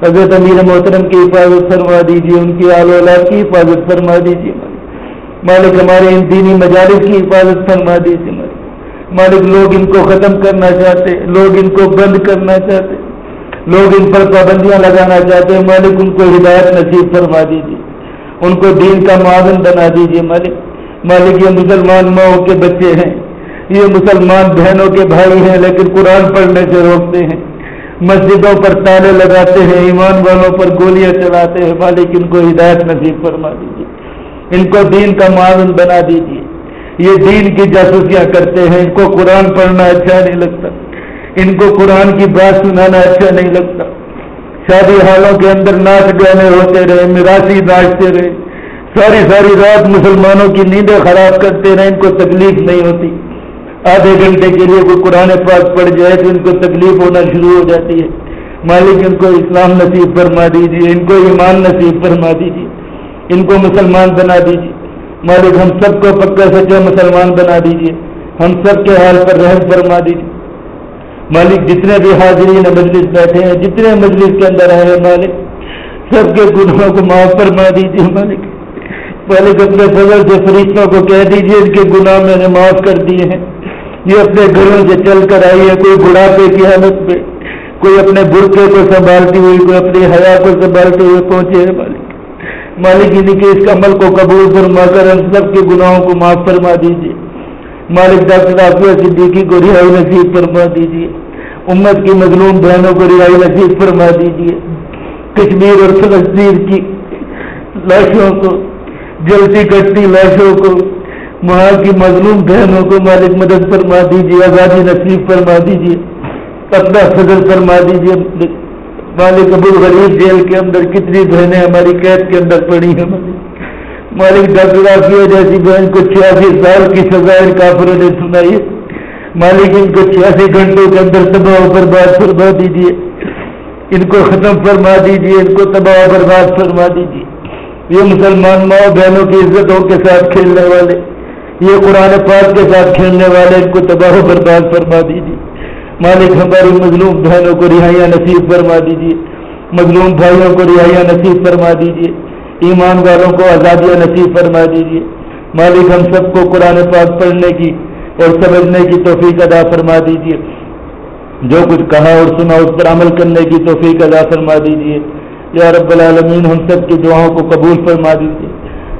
حضرت امیر محترم کی حفاظت فرما دیجیے ان کی آل اولاد کی حفاظت فرما دیجیے مالک ہمارے ان دینی مجالس کی حفاظت فرما دیجیے مالک۔ مالک لوگ ان کو ختم کرنا چاہتے، لوگ ان کو بند کرنا چاہتے، لوگ ان پر پابندیاں لگانا چاہتے ہیں مالک ان کو ہدایت نصیب فرما دیجیے ان کو دین کا معاون بنا دیجیے مالک۔ مالک یہ مسلمان ماؤں کے بچے ہیں، یہ مسلمان بہنوں کے بھائی ہیں، لیکن قرآن پڑھنے سے روکتے ہیں۔ مسجدوں پر تالے لگاتے ہیں، ایمان والوں پر گولیاں چلاتے ہیں، مالک ان کو ہدایت نصیب فرما دیجیے ان کو دین کا معاون بنا دیجیے یہ دین کی جاسوسیاں کرتے ہیں، ان کو قرآن پڑھنا اچھا نہیں لگتا۔ ان کو قرآن کی بات سنانا اچھا نہیں لگتا۔ شادی حالوں کے اندر ناچ گانے ہوتے رہے میراسی ناچتے رہے۔ ساری ساری رات مسلمانوں کی نیندیں خراب کرتے رہے، ان کو تکلیف نہیں ہوتی۔ آدھے گھنٹے کے لیے کوئی قرآن پاک پڑ جائے تو ان کو تکلیف ہونا شروع ہو جاتی ہے۔ مالک ان کو اسلام نصیب فرما دیجیے ان کو ایمان نصیب فرما دیجیے ان کو مسلمان بنا دیجیے مالک، ہم سب کو پکا سچا مسلمان بنا دیجیے ہم سب کے حال پر رحم فرما دیجیے مالک، جتنے بھی حاضرین مجلس بیٹھے ہیں، جتنے مجلس کے اندر آئے ہیں مالک، سب کے گناہوں کو معاف فرما دیجیے مالک۔ مالک، اپنے فضل سے فرشتوں کو کہہ دیجیے ان کے گناہ میں نے معاف کر دیے ہیں۔ یہ اپنے گھروں سے چل کر آئی ہے، کوئی بڑھاپے کی حالت پہ کوئی اپنے برقے کو سنبھالتی ہوئی، کوئی اپنی حیا کو سنبھالتے ہوئے پہنچے ہیں مالک۔ مالک جی انہیں کے اس عمل کو قبول فرما کر ہم سب کے گناہوں کو معاف فرما دیجیے مالک ڈاکٹر آفیہ صدیقی کو رہائی نصیب فرما دیجیے امت کی مظلوم بہنوں کو رہائی نصیب فرما دیجیے کشمیر اور فلسطین کی لاشوں کو، جلتی کٹتی لاشوں کو، وہاں کی مظلوم بہنوں کو مالک مدد فرما دیجیے آزادی نصیب فرما دیجیے اپنا فضل فرما دیجیے مالک ابو غریب جیل کے اندر کتنی بہنیں ہماری قید کے اندر پڑی ہیں؟ مالک ڈاکٹر جیسی بہن کو چھیاسی سال کی سزا کافروں نے سنائی۔ مالک ان کو چھیاسی گھنٹوں کے اندر تباہ برباد فرما دیجیے۔ ان کو ختم فرما دیجیے، ان کو تباہ برباد فرما دیجیے۔ یہ مسلمان ماؤ بہنوں کی عزتوں کے ساتھ کھیلنے والے، یہ قرآن پاک کے ساتھ کھیلنے والے، ان کو تباہ و برباد فرما دیجیے۔ مالک ہماری مظلوم بہنوں کو رہائیاں نصیب فرما دیجیے۔ مظلوم بھائیوں کو رہائیاں نصیب فرما دیجیے۔ ایمان والوں کو آزادیاں نصیب فرما دیجیے۔ مالک ہم سب کو قرآن پاک پڑھنے کی اور سمجھنے کی توفیق ادا فرما دیجیے۔ جو کچھ کہا اور سنا اس پر عمل کرنے کی توفیق ادا فرما دیجیے۔ یا رب العالمین، ہم سب کی دعاؤں کو قبول فرما دیجیے۔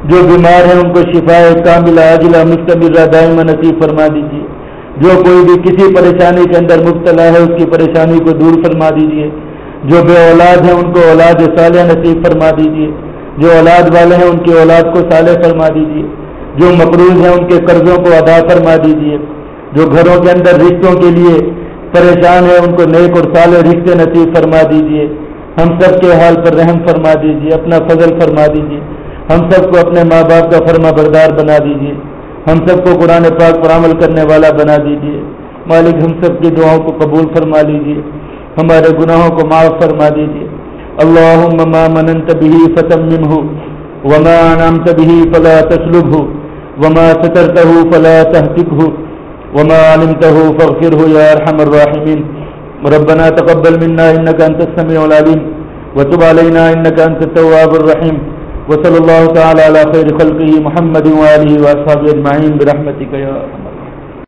جو بیمار ہیں، ان کو شفا کامل عاجلہ مستمر دائمہ نصیب فرما دیجیے۔ جو کوئی بھی کسی پریشانی کے اندر مبتلا ہے، اس کی پریشانی کو دور فرما دیجیے جو بے اولاد ہیں، ان کو اولاد صالح نصیب فرما دیجیے جو اولاد والے ہیں، ان کی اولاد کو صالح فرما دیجیے جو مقروض ہیں، ان کے قرضوں کو ادا فرما دیجیے جو گھروں کے اندر رشتوں کے لیے پریشان ہیں، ان کو نیک اور سال رشتے نصیب فرما دیجیے ہم سب کے حال پر رحم فرما دیجیے اپنا فضل فرما دیجیے ہم سب کو اپنے ماں باپ کا فرما بردار بنا دیجیے ہم سب کو قرآن پاک پر عمل کرنے والا بنا دیجیے مالک ہم سب کی دعاؤں کو قبول فرما لیجیے ہمارے گناہوں کو معاف فرما دیجیے اللہ مننت بھی فتم ہو وما انعمت به فلا تسلبه وما سترته فلا تهتكه وما علمته فاغفره يا أرحم الراحمين ربنا تقبل منا إنك أنت السميع العليم وتب علينا إنك أنت التواب الرحيم وصلى الله تعالى على خير خلقه محمد وآله وأصحابه أجمعين برحمتك يا رحمة